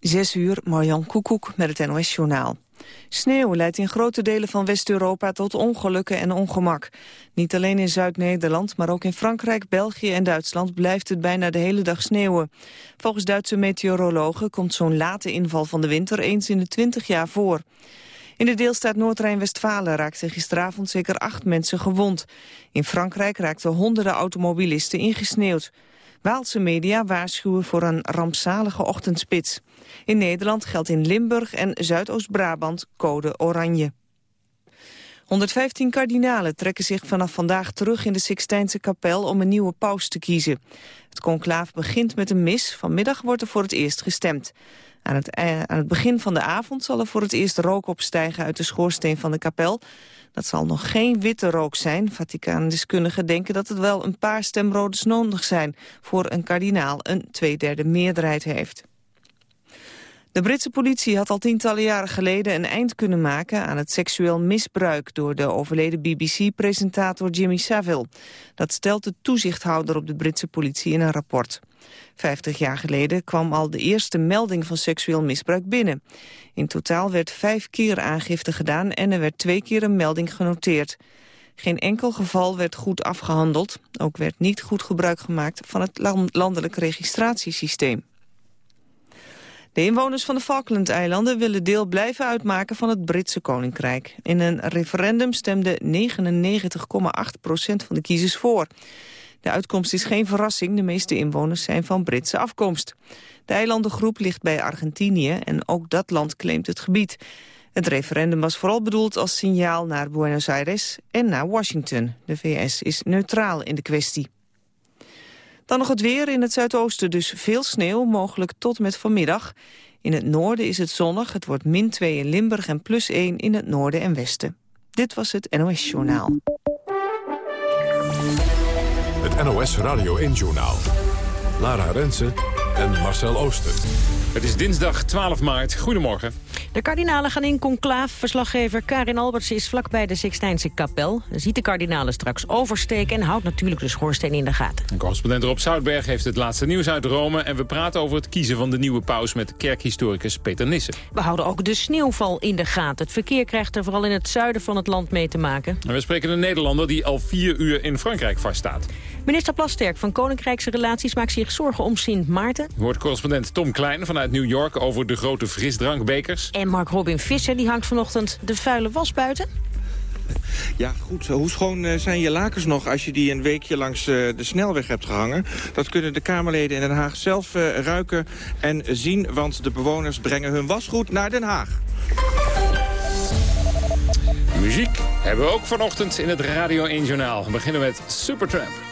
Zes uur, Marjan Koekoek met het NOS-journaal. Sneeuw leidt in grote delen van West-Europa tot ongelukken en ongemak. Niet alleen in Zuid-Nederland, maar ook in Frankrijk, België en Duitsland blijft het bijna de hele dag sneeuwen. Volgens Duitse meteorologen komt zo'n late inval van de winter eens in de 20 jaar voor. In de deelstaat Noord-Rijn-Westfalen raakten gisteravond zeker acht mensen gewond. In Frankrijk raakten honderden automobilisten ingesneeuwd. Waalse media waarschuwen voor een rampzalige ochtendspits. In Nederland geldt in Limburg en Zuidoost-Brabant code oranje. 115 kardinalen trekken zich vanaf vandaag terug in de Sixtijnse kapel om een nieuwe paus te kiezen. Het conclaaf begint met een mis, vanmiddag wordt er voor het eerst gestemd. Aan het, eh, aan het begin van de avond zal er voor het eerst rook opstijgen uit de schoorsteen van de kapel. Dat zal nog geen witte rook zijn. Vaticaandeskundigen denken dat het wel een paar stemrodes nodig zijn... voor een kardinaal een tweederde meerderheid heeft. De Britse politie had al tientallen jaren geleden een eind kunnen maken aan het seksueel misbruik door de overleden BBC-presentator Jimmy Savile. Dat stelt de toezichthouder op de Britse politie in een rapport. Vijftig jaar geleden kwam al de eerste melding van seksueel misbruik binnen. In totaal werd vijf keer aangifte gedaan en er werd twee keer een melding genoteerd. Geen enkel geval werd goed afgehandeld. Ook werd niet goed gebruik gemaakt van het landelijk registratiesysteem. De inwoners van de Falklandeilanden willen deel blijven uitmaken van het Britse Koninkrijk. In een referendum stemde 99,8 procent van de kiezers voor. De uitkomst is geen verrassing, de meeste inwoners zijn van Britse afkomst. De eilandengroep ligt bij Argentinië en ook dat land claimt het gebied. Het referendum was vooral bedoeld als signaal naar Buenos Aires en naar Washington. De VS is neutraal in de kwestie. Dan nog het weer in het zuidoosten, dus veel sneeuw, mogelijk tot met vanmiddag. In het noorden is het zonnig, het wordt min 2 in Limburg en plus 1 in het noorden en westen. Dit was het NOS Journaal. NOS Radio 1 Journaal. Lara Rensen en Marcel Ooster. Het is dinsdag 12 maart. Goedemorgen. De kardinalen gaan in conclaaf. Verslaggever Karin Alberts is vlakbij de Sixtijnse kapel. Ziet de kardinalen straks oversteken en houdt natuurlijk de schoorsteen in de gaten. Correspondent Rob Zoutberg heeft het laatste nieuws uit Rome... en we praten over het kiezen van de nieuwe paus met kerkhistoricus Peter Nissen. We houden ook de sneeuwval in de gaten. Het verkeer krijgt er vooral in het zuiden van het land mee te maken. En we spreken een Nederlander die al vier uur in Frankrijk vaststaat. Minister Plasterk van Koninkrijkse Relaties maakt zich zorgen om Sint Maarten. Wordt correspondent Tom Klein vanuit New York over de grote frisdrankbekers. En Mark Robin Visser die hangt vanochtend de vuile was buiten. Ja, goed. Hoe schoon eh, zijn je lakens nog als je die een weekje langs eh, de snelweg hebt gehangen? Dat kunnen de Kamerleden in Den Haag zelf eh, ruiken en zien... want de bewoners brengen hun wasgoed naar Den Haag. Muziek hebben we ook vanochtend in het Radio 1 Journaal. We beginnen met Supertramp.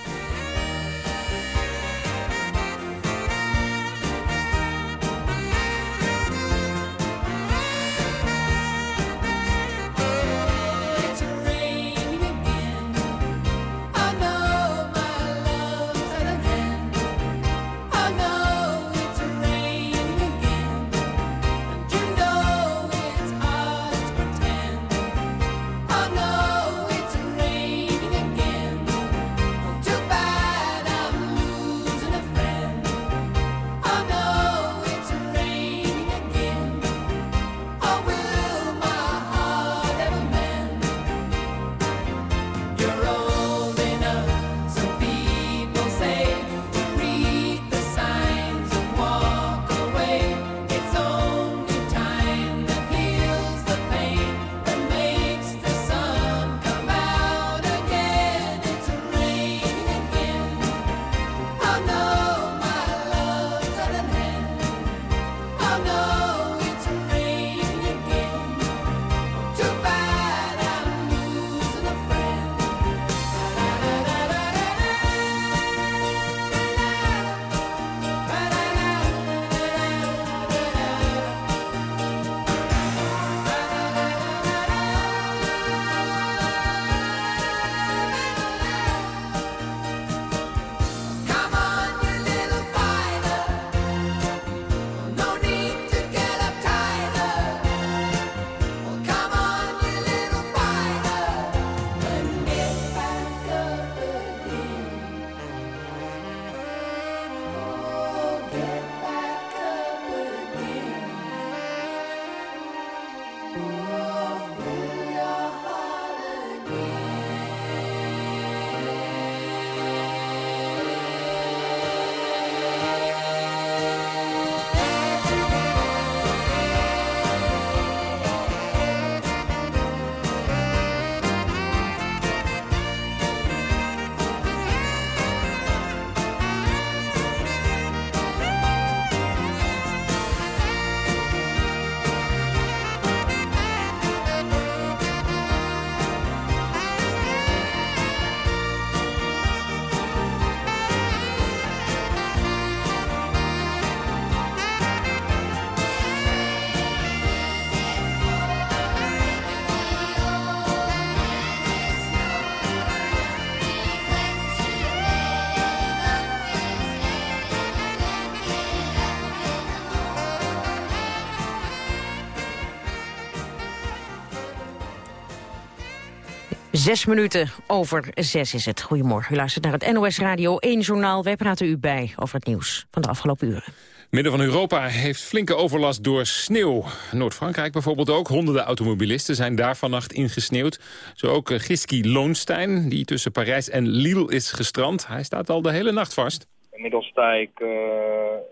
Zes minuten over zes is het. Goedemorgen, u luistert naar het NOS Radio 1 Journaal. Wij praten u bij over het nieuws van de afgelopen uren. Midden van Europa heeft flinke overlast door sneeuw. Noord-Frankrijk bijvoorbeeld ook. Honderden automobilisten zijn daar vannacht ingesneeuwd. Zo ook eh, Giski Loonstein, die tussen Parijs en Lille is gestrand. Hij staat al de hele nacht vast. Inmiddels sta ik uh,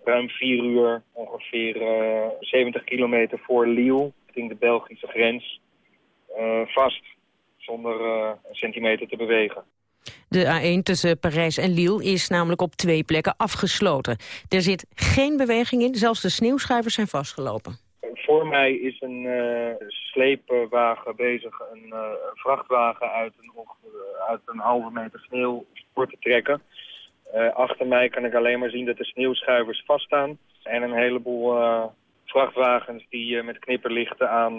ruim vier uur, ongeveer uh, eh, 70 kilometer voor Lille, richting de Belgische grens, uh, vast, zonder een centimeter te bewegen. De A1 tussen Parijs en Lille is namelijk op twee plekken afgesloten. Er zit geen beweging in, zelfs de sneeuwschuivers zijn vastgelopen. Voor mij is een uh, sleepwagen bezig een uh, vrachtwagen uit een, uit een halve meter sneeuw voor te trekken. Uh, achter mij kan ik alleen maar zien dat de sneeuwschuivers vaststaan. En een heleboel vrachtwagens die met knipperlichten aan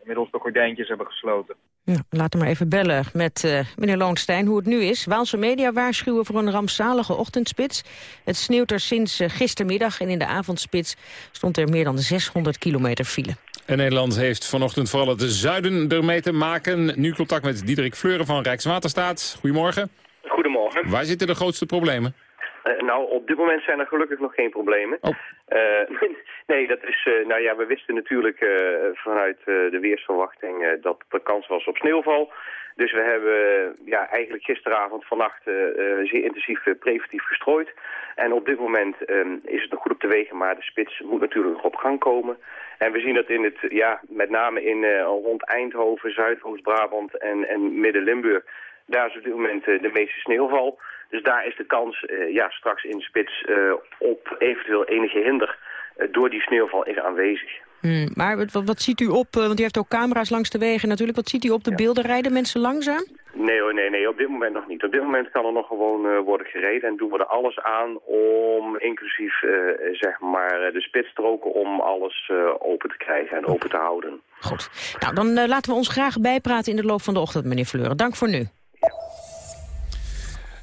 inmiddels de gordijntjes hebben gesloten. Nou, laten we maar even bellen met uh, meneer Loonstein hoe het nu is. Waalse media waarschuwen voor een rampzalige ochtendspits. Het sneeuwt er sinds uh, gistermiddag en in de avondspits stond er meer dan 600 kilometer file. En Nederland heeft vanochtend vooral het zuiden ermee te maken. Nu contact met Diederik Fleuren van Rijkswaterstaat. Goedemorgen. Goedemorgen. Waar zitten de grootste problemen? Uh, nou, op dit moment zijn er gelukkig nog geen problemen. Oh. Uh, nee, dat is, uh, nou ja, we wisten natuurlijk vanuit de weersverwachting dat er kans was op sneeuwval. Dus we hebben ja, eigenlijk gisteravond, vannacht zeer intensief preventief gestrooid. En op dit moment is het nog goed op de wegen, maar de spits moet natuurlijk nog op gang komen. En we zien dat in het, ja, met name in rond Eindhoven, Zuidoost-Brabant en, en Midden-Limburg daar is op dit moment eh, de meeste sneeuwval. Dus daar is de kans eh, ja, straks in de spits eh, op eventueel enige hinder door die sneeuwval is aanwezig. Hmm, maar wat, wat, ziet u op, want u heeft ook camera's langs de wegen natuurlijk. Wat ziet u op de beelden? Rijden mensen langzaam? Nee hoor, nee, nee, op dit moment nog niet. Op dit moment kan er nog gewoon worden gereden en doen we er alles aan om, inclusief zeg maar de spitsstroken, om alles open te krijgen en open te houden. Goed. Nou, dan laten we ons graag bijpraten in de loop van de ochtend, meneer Fleuren. Dank voor nu.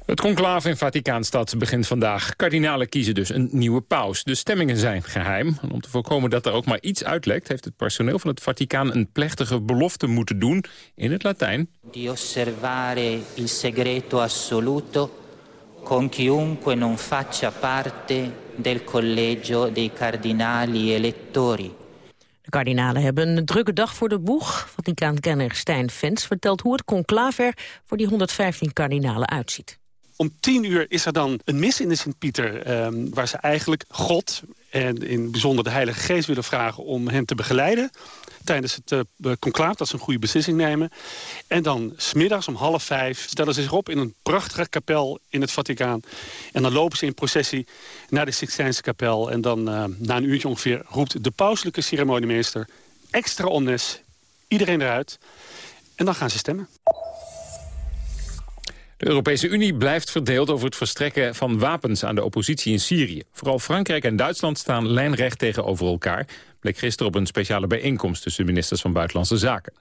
Het conclave in Vaticaanstad begint vandaag. Kardinalen kiezen dus een nieuwe paus. De stemmingen zijn geheim. En om te voorkomen dat er ook maar iets uitlekt... heeft het personeel van het Vaticaan een plechtige belofte moeten doen in het Latijn. Di osservare il segreto assoluto con chiunque non faccia parte del collegio dei cardinali elettori. De kardinalen hebben een drukke dag voor de boeg. Vaticaankenner Stijn Vens vertelt hoe het conclave voor die 115 kardinalen uitziet. Om tien uur is er dan een mis in de Sint-Pieter... Ehm, waar ze eigenlijk God en in bijzonder de Heilige Geest willen vragen... om hen te begeleiden tijdens het uh, conclaaf, dat ze een goede beslissing nemen. En dan smiddags om half vijf stellen ze zich op in een prachtige kapel in het Vaticaan. En dan lopen ze in processie naar de Sixtijnse kapel. En dan uh, na een uurtje ongeveer roept de pauselijke ceremoniemeester... extra omnes, iedereen eruit. En dan gaan ze stemmen. De Europese Unie blijft verdeeld over het verstrekken van wapens aan de oppositie in Syrië. Vooral Frankrijk en Duitsland staan lijnrecht tegenover elkaar. Bleek gisteren op een speciale bijeenkomst tussen ministers van Buitenlandse Zaken.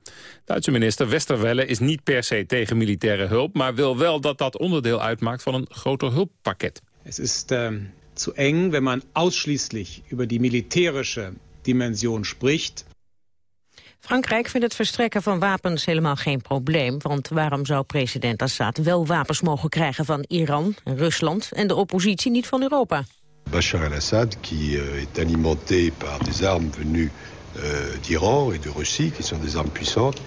Duitse minister Westerwelle is niet per se tegen militaire hulp... maar wil wel dat dat onderdeel uitmaakt van een groter hulppakket. Het is uh, zu eng, wenn man ausschließlich über die militärische Dimension spricht. Frankrijk vindt het verstrekken van wapens helemaal geen probleem. Want waarom zou president Assad wel wapens mogen krijgen van Iran, Rusland... en de oppositie niet van Europa? Bachar el-Assad, qui euh, est alimenté par des armes venues euh, d'Iran et de Russie, qui sont des armes puissantes,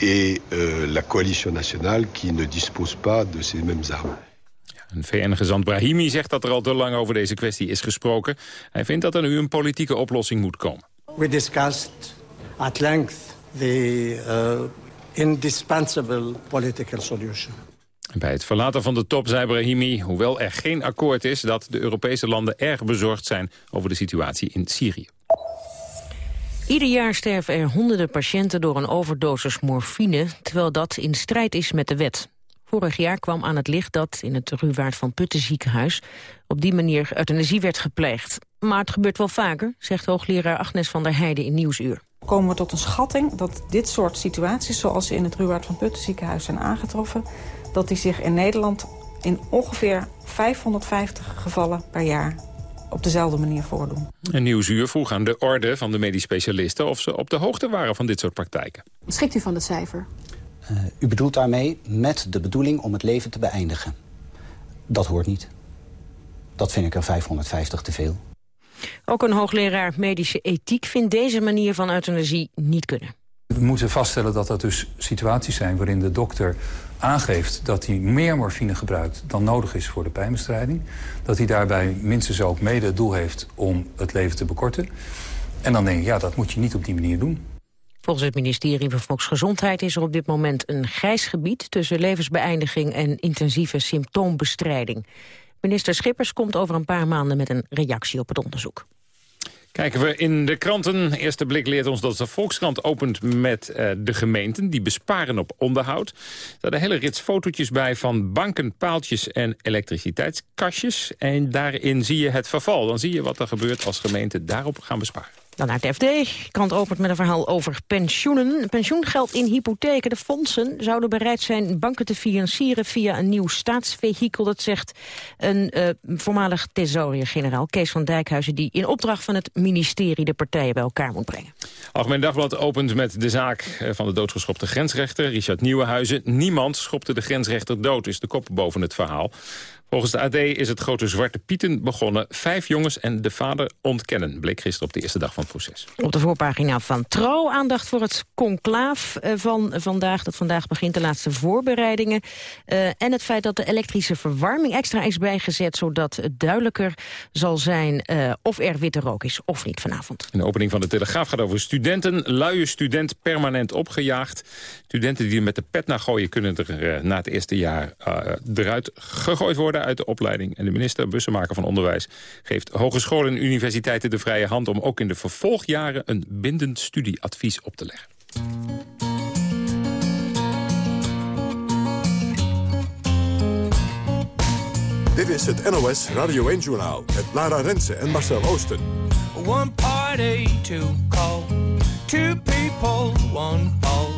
et euh, la coalition nationale qui ne dispose pas de ces mêmes armes. Een VN-gezant Brahimi zegt dat er al te lang over deze kwestie is gesproken. Hij vindt dat er nu een politieke oplossing moet komen. We discussed at length the uh, indispensable political solution. Bij het verlaten van de top zei Brahimi, hoewel er geen akkoord is... dat de Europese landen erg bezorgd zijn over de situatie in Syrië. Ieder jaar sterven er honderden patiënten door een overdosis morfine... terwijl dat in strijd is met de wet. Vorig jaar kwam aan het licht dat in het Ruwaard van Putten ziekenhuis... op die manier euthanasie werd gepleegd. Maar het gebeurt wel vaker, zegt hoogleraar Agnes van der Heijden in Nieuwsuur komen we tot een schatting dat dit soort situaties... zoals ze in het Ruwaard van Putten ziekenhuis zijn aangetroffen... dat die zich in Nederland in ongeveer 550 gevallen per jaar op dezelfde manier voordoen. Een Nieuwsuur vroeg aan de orde van de medisch specialisten... of ze op de hoogte waren van dit soort praktijken. Schikt u van het cijfer? u bedoelt daarmee met de bedoeling om het leven te beëindigen. Dat hoort niet. Dat vind ik er 550 te veel. Ook een hoogleraar medische ethiek vindt deze manier van euthanasie niet kunnen. We moeten vaststellen dat dat dus situaties zijn waarin de dokter aangeeft dat hij meer morfine gebruikt dan nodig is voor de pijnbestrijding. Dat hij daarbij minstens ook mede het doel heeft om het leven te bekorten. En dan denk ik, ja, dat moet je niet op die manier doen. Volgens het ministerie van Volksgezondheid is er op dit moment een grijs gebied tussen levensbeëindiging en intensieve symptoombestrijding. Minister Schippers komt over een paar maanden met een reactie op het onderzoek. Kijken we in de kranten. Eerste blik leert ons dat de Volkskrant opent met uh, de gemeenten. Die besparen op onderhoud. Er een hele rits fotootjes bij van banken, paaltjes en elektriciteitskastjes. En daarin zie je het verval. Dan zie je wat er gebeurt als gemeenten daarop gaan besparen. Dan naar het FD. Kant opent met een verhaal over pensioenen. Pensioengeld in hypotheken. De fondsen zouden bereid zijn banken te financieren via een nieuw staatsvehikel. Dat zegt een uh, voormalig thesaurier-generaal Kees van Dijkhuizen... die in opdracht van het ministerie de partijen bij elkaar moet brengen. Algemeen Dagblad opent met de zaak eh, van de doodgeschopte grensrechter Richard Nieuwenhuizen. Niemand schopte de grensrechter dood, is de kop boven het verhaal. Volgens de AD is het grote Zwarte Pieten begonnen. Vijf jongens en de vader ontkennen, bleek gisteren op de eerste dag van het proces. Op de voorpagina van Trouw aandacht voor het conclaaf eh, van vandaag. Dat vandaag begint de laatste voorbereidingen. Uh, en het feit dat de elektrische verwarming extra is bijgezet... zodat het duidelijker zal zijn uh, of er witte rook is of niet vanavond. de opening van de Telegraaf gaat over studenten. Luie student permanent opgejaagd. Studenten die er met de pet naar gooien... kunnen er na het eerste jaar eruit gegooid worden uit de opleiding. En de minister, Bussemaker van Onderwijs, geeft hogescholen en universiteiten de vrije hand... om ook in de vervolgjaren een bindend studieadvies op te leggen. Dit is het NOS Radio 1-journaal met Lara Rensen en Marcel Oosten. One party to call, two people, one pause,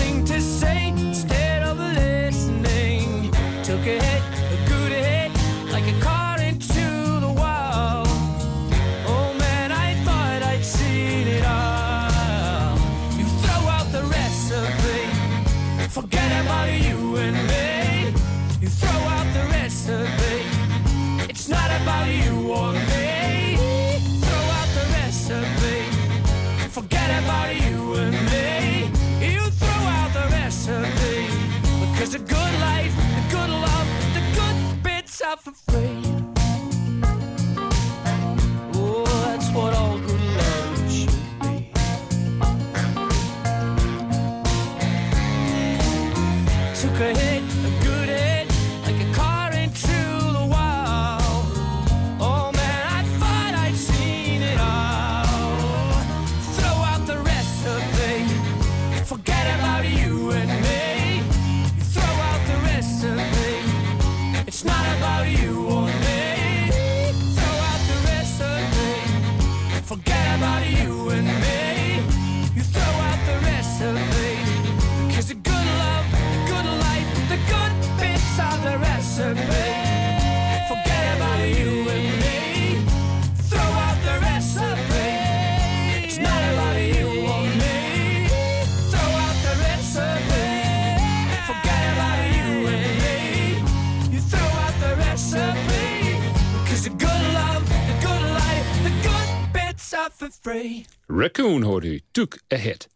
Raccoon hoorde u, Took a Hit.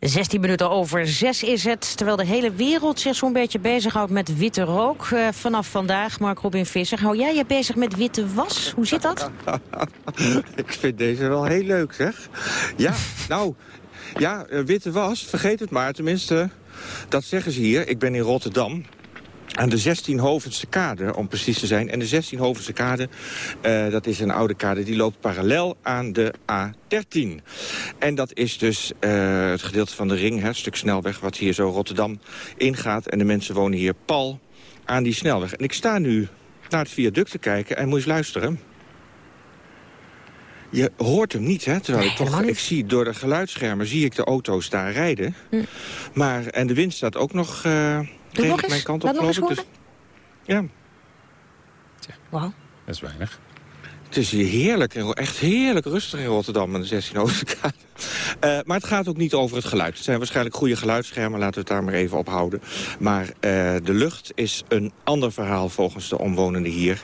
16 minuten over 6 is het, terwijl de hele wereld zich zo'n beetje bezighoudt met witte rook. Uh, vanaf vandaag, Mark Robin Visser, hou jij je bezig met witte was? Hoe zit dat? Ik vind deze wel heel leuk, zeg. Ja, nou, ja, uh, witte was, vergeet het maar. Tenminste, dat zeggen ze hier. Ik ben in Rotterdam aan de 16 Hovense kade, om precies te zijn. En de 16 Hovense kade, uh, dat is een oude kade, die loopt parallel aan de A13. En dat is dus uh, het gedeelte van de ring, hè, het stuk snelweg... wat hier zo Rotterdam ingaat. En de mensen wonen hier pal aan die snelweg. En ik sta nu naar het viaduct te kijken en moet eens luisteren... Je hoort hem niet, hè? Terwijl nee, ik toch, ik zie door de geluidsschermen zie ik de auto's daar rijden. Hm. Maar, en de wind staat ook nog... Uh, Doe nog eens. mijn kant op, Laat nog Dus, ja, Wauw. Dat is weinig. het is hier heerlijk, en echt heerlijk rustig in Rotterdam aan de 16 Oosterkade. Uh, maar het gaat ook niet over het geluid. Het zijn waarschijnlijk goede geluidsschermen, laten we het daar maar even op houden. Maar uh, de lucht is een ander verhaal volgens de omwonenden hier.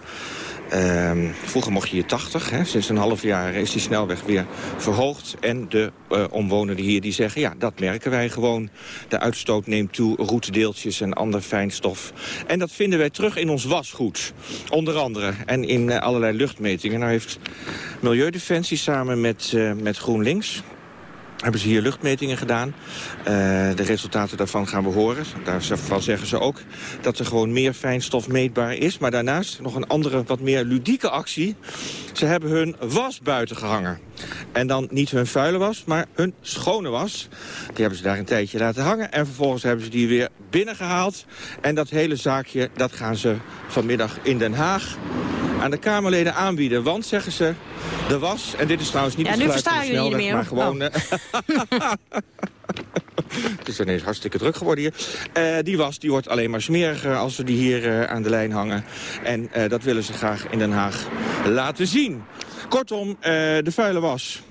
Uh, vroeger mocht je hier 80, hè. sinds een half jaar is die snelweg weer verhoogd. En de uh, omwonenden hier die zeggen, ja, dat merken wij gewoon. De uitstoot neemt toe, roetdeeltjes en ander fijnstof. En dat vinden wij terug in ons wasgoed, onder andere. En in allerlei luchtmetingen. Nou heeft Milieudefensie samen met, met GroenLinks hebben ze hier luchtmetingen gedaan. Uh, de resultaten daarvan gaan we horen. Daarvan zeggen ze ook dat er gewoon meer fijnstof meetbaar is. Maar daarnaast nog een andere, wat meer ludieke actie. Ze hebben hun was buiten gehangen. En dan niet hun vuile was, maar hun schone was. Die hebben ze daar een tijdje laten hangen. En vervolgens hebben ze die weer binnengehaald. En dat hele zaakje, dat gaan ze vanmiddag in Den Haag aan de Kamerleden aanbieden. Want, zeggen ze, de was, en dit is trouwens niet Ja, geluid van de snelweg, meer, maar gewoon... eh, het is ineens hartstikke druk geworden hier. Eh, die was, die wordt alleen maar smeriger als we die hier eh, aan de lijn hangen. En eh, dat willen ze graag in Den Haag laten zien. Kortom, de vuile was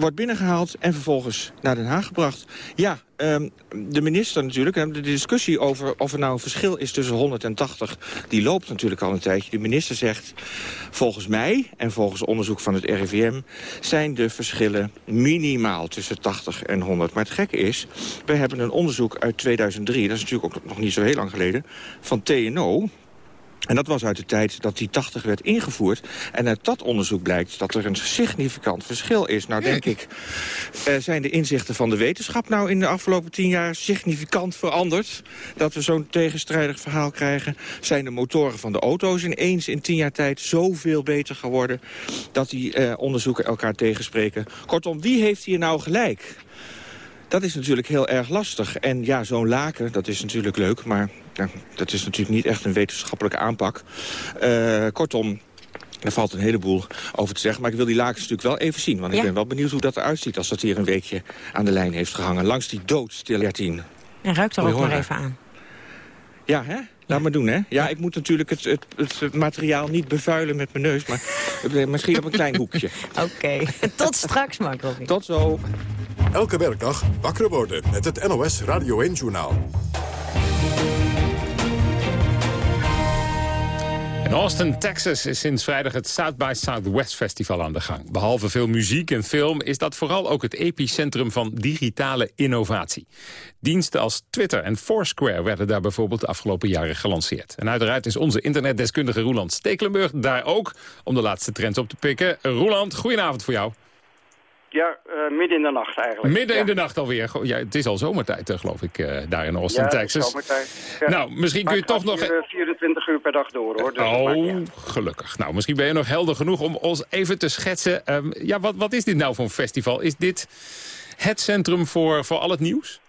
wordt binnengehaald en vervolgens naar Den Haag gebracht. Ja, ehm, de minister natuurlijk, de discussie over of er nou een verschil is tussen 180... die loopt natuurlijk al een tijdje. De minister zegt, volgens mij en volgens onderzoek van het RIVM... zijn de verschillen minimaal tussen 80 en 100. Maar het gekke is, we hebben een onderzoek uit 2003... dat is natuurlijk ook nog niet zo heel lang geleden, van TNO... En dat was uit de tijd dat die 80 werd ingevoerd. En uit dat onderzoek blijkt dat er een significant verschil is. Nou denk ik, uh, zijn de inzichten van de wetenschap nou in de afgelopen tien jaar significant veranderd? Dat we zo'n tegenstrijdig verhaal krijgen. Zijn de motoren van de auto's ineens in tien jaar tijd zoveel beter geworden... dat die uh, onderzoeken elkaar tegenspreken? Kortom, wie heeft hier nou gelijk? Dat is natuurlijk heel erg lastig. En ja, zo'n laken, dat is natuurlijk leuk, maar ja, dat is natuurlijk niet echt een wetenschappelijke aanpak. Uh, kortom, er valt een heleboel over te zeggen. Maar ik wil die lakens natuurlijk wel even zien. Want ja. ik ben wel benieuwd hoe dat eruit ziet als dat hier een weekje aan de lijn heeft gehangen. Langs die doodstille 13. En ruikt er ook maar even aan. Ja, hè? Laat maar doen, hè? Ja, ik moet natuurlijk het, het, het, materiaal niet bevuilen met mijn neus, maar misschien op een klein hoekje. Oké, okay. tot straks, Mark Robin. Tot zo. Elke werkdag wakker worden met het NOS Radio 1-journaal. In Austin, Texas is sinds vrijdag het South by Southwest Festival aan de gang. Behalve veel muziek en film is dat vooral ook het epicentrum van digitale innovatie. Diensten als Twitter en Foursquare werden daar bijvoorbeeld de afgelopen jaren gelanceerd. En uiteraard is onze internetdeskundige Roland Stekelenburg daar ook om de laatste trends op te pikken. Roland, goedenavond voor jou. Ja, uh, midden in de nacht eigenlijk. Midden ja. in de nacht alweer. Ja, het is al zomertijd, uh, geloof ik, uh, daar in Austin, ja, Texas. zomertijd. Ja. Nou, misschien kun je toch nog... Hier, 24 uur per dag door, hoor. Dus oh, gelukkig. Nou, misschien ben je nog helder genoeg om ons even te schetsen. Um, ja, wat, wat is dit nou voor een festival? Is dit het centrum voor, voor al het nieuws?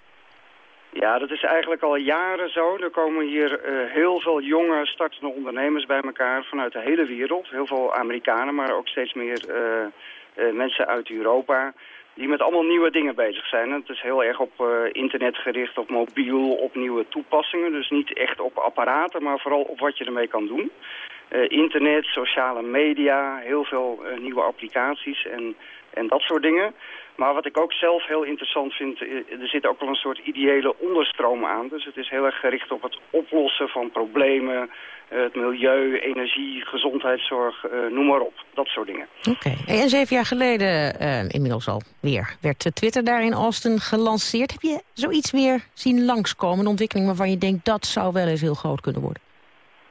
Ja, dat is eigenlijk al jaren zo. Er komen hier uh, heel veel jonge startende ondernemers bij elkaar vanuit de hele wereld. Heel veel Amerikanen, maar ook steeds meer... Uh, uh, mensen uit Europa die met allemaal nieuwe dingen bezig zijn. Het is heel erg op uh, internet gericht, op mobiel, op nieuwe toepassingen. Dus niet echt op apparaten, maar vooral op wat je ermee kan doen. internet, sociale media, heel veel nieuwe applicaties en, en dat soort dingen. Maar wat ik ook zelf heel interessant vind, er zit ook wel een soort ideële onderstroom aan. Dus het is heel erg gericht op het oplossen van problemen, het milieu, energie, gezondheidszorg, noem maar op. Dat soort dingen. Oké. En zeven jaar geleden, inmiddels al weer, werd Twitter daar in Austin gelanceerd. Heb je zoiets weer zien langskomen, een ontwikkeling waarvan je denkt dat zou wel eens heel groot kunnen worden?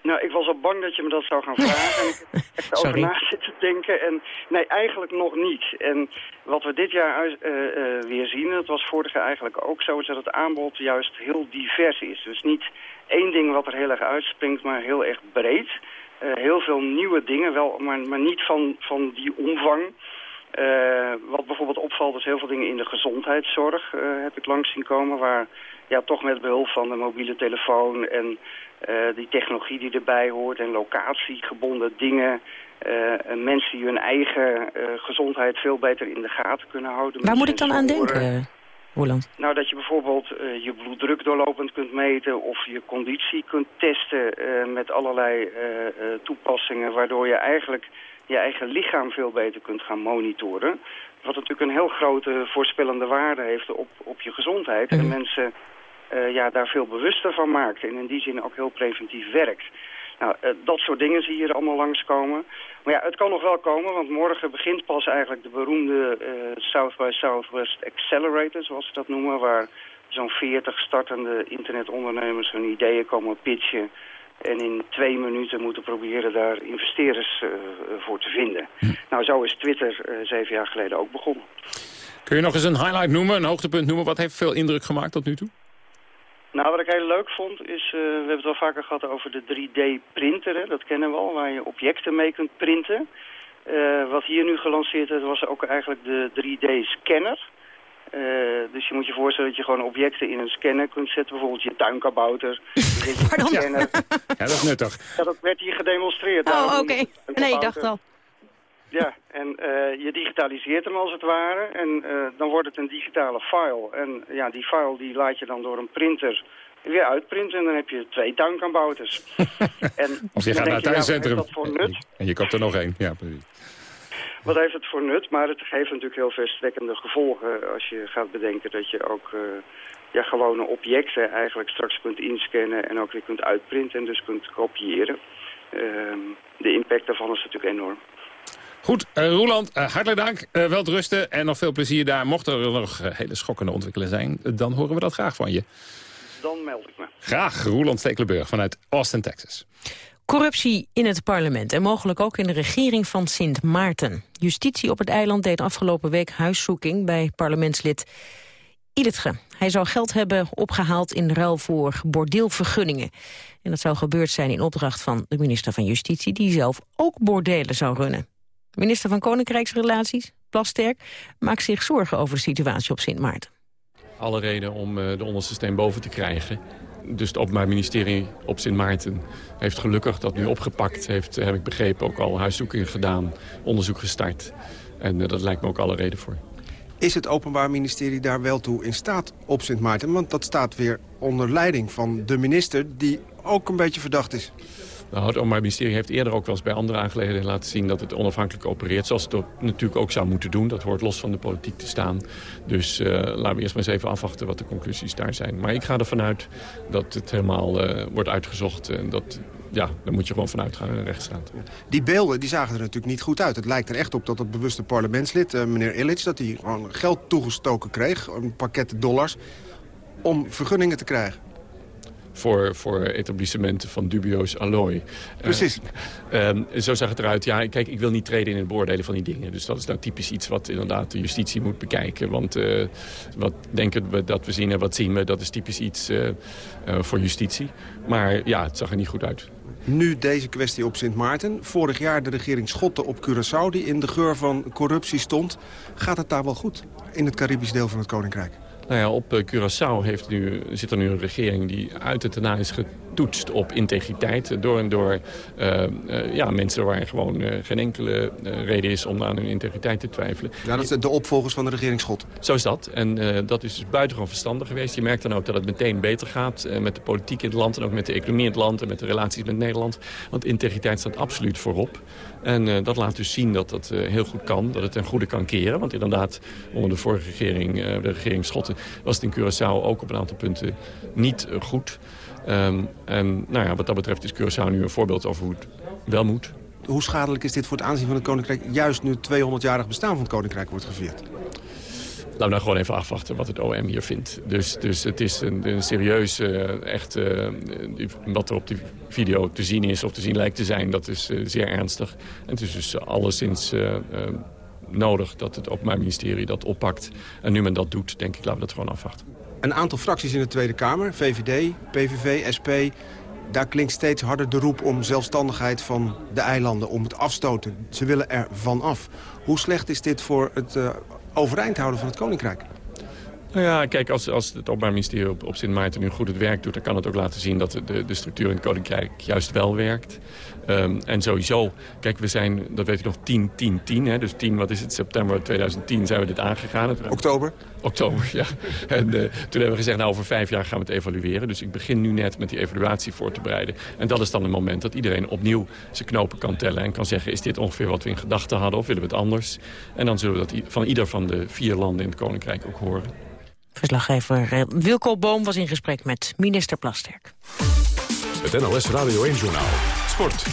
Nou, ik was al bang dat je me dat zou gaan vragen. en ik heb er over na zitten denken. En nee, eigenlijk nog niet. En wat we dit jaar uh, uh, weer zien, dat was vorig jaar eigenlijk ook zo... is dat het aanbod juist heel divers is. Dus niet één ding wat er heel erg uitspringt, maar heel erg breed. Uh, heel veel nieuwe dingen, wel, maar, maar niet van, van die omvang... Wat bijvoorbeeld opvalt is heel veel dingen in de gezondheidszorg heb ik langs zien komen. Waar ja, toch met behulp van de mobiele telefoon en uh, die technologie die erbij hoort en locatiegebonden dingen. mensen die hun eigen gezondheid veel beter in de gaten kunnen houden. Waar moet ik dan aan denken, Roland? Nou, dat je bijvoorbeeld je bloeddruk doorlopend kunt meten of je conditie kunt testen met allerlei toepassingen. Waardoor je eigenlijk je eigen lichaam veel beter kunt gaan monitoren. Wat natuurlijk een heel grote voorspellende waarde heeft op, op je gezondheid. En Mhm. mensen ja, daar veel bewuster van maakt. En in die zin ook heel preventief werkt. Nou, uh, dat soort dingen zie je er allemaal langskomen. Maar ja, het kan nog wel komen, want morgen begint pas eigenlijk de beroemde uh, South by Southwest Accelerator, zoals ze dat noemen. Waar zo'n 40 startende internetondernemers hun ideeën komen pitchen. En in twee minuten moeten proberen daar investeerders uh, voor te vinden. Nou, zo is Twitter uh, zeven jaar geleden ook begonnen. Kun je nog eens een highlight noemen, een hoogtepunt noemen? Wat heeft veel indruk gemaakt tot nu toe? Nou, wat ik heel leuk vond is, uh, we hebben het al vaker gehad over de 3D-printer. Dat kennen we al, waar je objecten mee kunt printen. wat hier nu gelanceerd is, was ook eigenlijk de 3D-scanner. Uh, dus je moet je voorstellen dat je gewoon objecten in een scanner kunt zetten. Bijvoorbeeld je tuinkabouter. Pardon? Ja, dat is nuttig. Ja, dat werd hier gedemonstreerd. Oh, oké. Okay. Nee, ik dacht al. Ja, en uh, je digitaliseert hem als het ware. En uh, dan wordt het een digitale file. En ja, die file die laat je dan door een printer weer uitprinten. En dan heb je twee tuinkabouters. en of je gaat naar het tuincentrum. Ja, voor nut? En je koopt er nog één. Ja, precies. Wat heeft het voor nut? Maar het geeft natuurlijk heel verstrekkende gevolgen als je gaat bedenken dat je ook uh, ja, gewone objecten eigenlijk straks kunt inscannen en ook weer kunt uitprinten en dus kunt kopiëren. Uh, de impact daarvan is natuurlijk enorm. Goed, uh, Roeland, uh, hartelijk dank. Uh, wel rusten en nog veel plezier daar. Mochten er nog hele schokkende ontwikkelingen zijn, dan horen we dat graag van je. Dan meld ik me. Graag, Roeland Stekelenburg vanuit Austin, Texas. Corruptie in het parlement en mogelijk ook in de regering van Sint Maarten. Justitie op het eiland deed afgelopen week huiszoeking bij parlementslid Ilitge. Hij zou geld hebben opgehaald in ruil voor bordeelvergunningen. En dat zou gebeurd zijn in opdracht van de minister van Justitie... die zelf ook bordelen zou runnen. Minister van Koninkrijksrelaties, Plasterk, maakt zich zorgen over de situatie op Sint Maarten. Alle reden om uh, de onderste steen boven te krijgen. Dus het Openbaar Ministerie op Sint Maarten heeft gelukkig dat nu opgepakt. Heeft, heb ik begrepen, ook al huiszoekingen gedaan, onderzoek gestart. En uh, dat lijkt me ook alle reden voor. Is het Openbaar Ministerie daar wel toe in staat op Sint Maarten? Want dat staat weer onder leiding van de minister die ook een beetje verdacht is. Nou, het Openbaar Ministerie heeft eerder ook wel eens bij andere aangelegenheden laten zien dat het onafhankelijk opereert. Zoals het natuurlijk ook zou moeten doen. Dat hoort los van de politiek te staan. Dus uh, laten we eerst maar eens even afwachten wat de conclusies daar zijn. Maar ik ga ervan uit dat het helemaal uh, wordt uitgezocht. En dat, ja, daar moet je gewoon vanuit gaan in een rechtsstaat. Die beelden die zagen er natuurlijk niet goed uit. Het lijkt er echt op dat het bewuste parlementslid, uh, meneer Illich... dat hij gewoon geld toegestoken kreeg, een pakket dollars, om vergunningen te krijgen voor, voor etablissementen van dubio's allooi. Precies. Uh, um, zo zag het eruit. Ja, kijk, ik wil niet treden in het beoordelen van die dingen. Dus dat is nou typisch iets wat inderdaad de justitie moet bekijken. Want uh, wat denken we dat we zien en wat zien we, dat is typisch iets uh, voor justitie. Maar ja, het zag er niet goed uit. Nu deze kwestie op Sint Maarten. Vorig jaar de regering Schotten op Curaçao die in de geur van corruptie stond. Gaat het daar wel goed in het Caribisch deel van het Koninkrijk? Nou ja, op Curaçao heeft nu, zit er nu een regering die uit het daarna is toetst op integriteit. Door en door ja, mensen waar gewoon geen enkele reden is om aan hun integriteit te twijfelen. Ja, dat zijn de opvolgers van de regering Schot. Zo is dat. En dat is dus buitengewoon verstandig geweest. Je merkt dan ook dat het meteen beter gaat met de politiek in het land... en ook met de economie in het land en met de relaties met Nederland. Want integriteit staat absoluut voorop. En dat laat dus zien dat dat heel goed kan, dat het ten goede kan keren. Want inderdaad, onder de vorige regering, de regering Schotten... was het in Curaçao ook op een aantal punten niet goed... Um, en nou ja, wat dat betreft is Curaçao nu een voorbeeld over hoe het wel moet. Hoe schadelijk is dit voor het aanzien van het Koninkrijk... juist nu het 200-jarig bestaan van het Koninkrijk wordt gevierd? Laten we nou gewoon even afwachten wat het OM hier vindt. Dus, dus het is een, een serieus, uh, echt, uh, wat er op die video te zien is of te zien lijkt te zijn, dat is uh, zeer ernstig. En het is dus alleszins nodig dat het Openbaar Ministerie dat oppakt. En nu men dat doet, denk ik, laten we dat gewoon afwachten. Een aantal fracties in de Tweede Kamer, VVD, PVV, SP... daar klinkt steeds harder de roep om zelfstandigheid van de eilanden, om het afstoten. Ze willen er van af. Hoe slecht is dit voor het uh, overeind houden van het Koninkrijk? Nou ja, kijk, als, als het Openbaar Ministerie op, op Sint Maarten nu goed het werk doet... dan kan het ook laten zien dat de, de structuur in het Koninkrijk juist wel werkt. Um, en sowieso, kijk, we zijn, dat weet ik nog, 10, 10, 10. Hè? Dus 10, wat is het, september 2010 zijn we dit aangegaan. Oktober? Oktober, ja. En uh, toen hebben we gezegd, nou, over vijf jaar gaan we het evalueren. Dus ik begin nu net met die evaluatie voor te bereiden. En dat is dan het moment dat iedereen opnieuw zijn knopen kan tellen... en kan zeggen, is dit ongeveer wat we in gedachten hadden of willen we het anders? En dan zullen we dat van ieder van de vier landen in het Koninkrijk ook horen. Verslaggever eh, Wilco Boom was in gesprek met minister Plasterk. Het NOS Radio 1-journaal. Sport.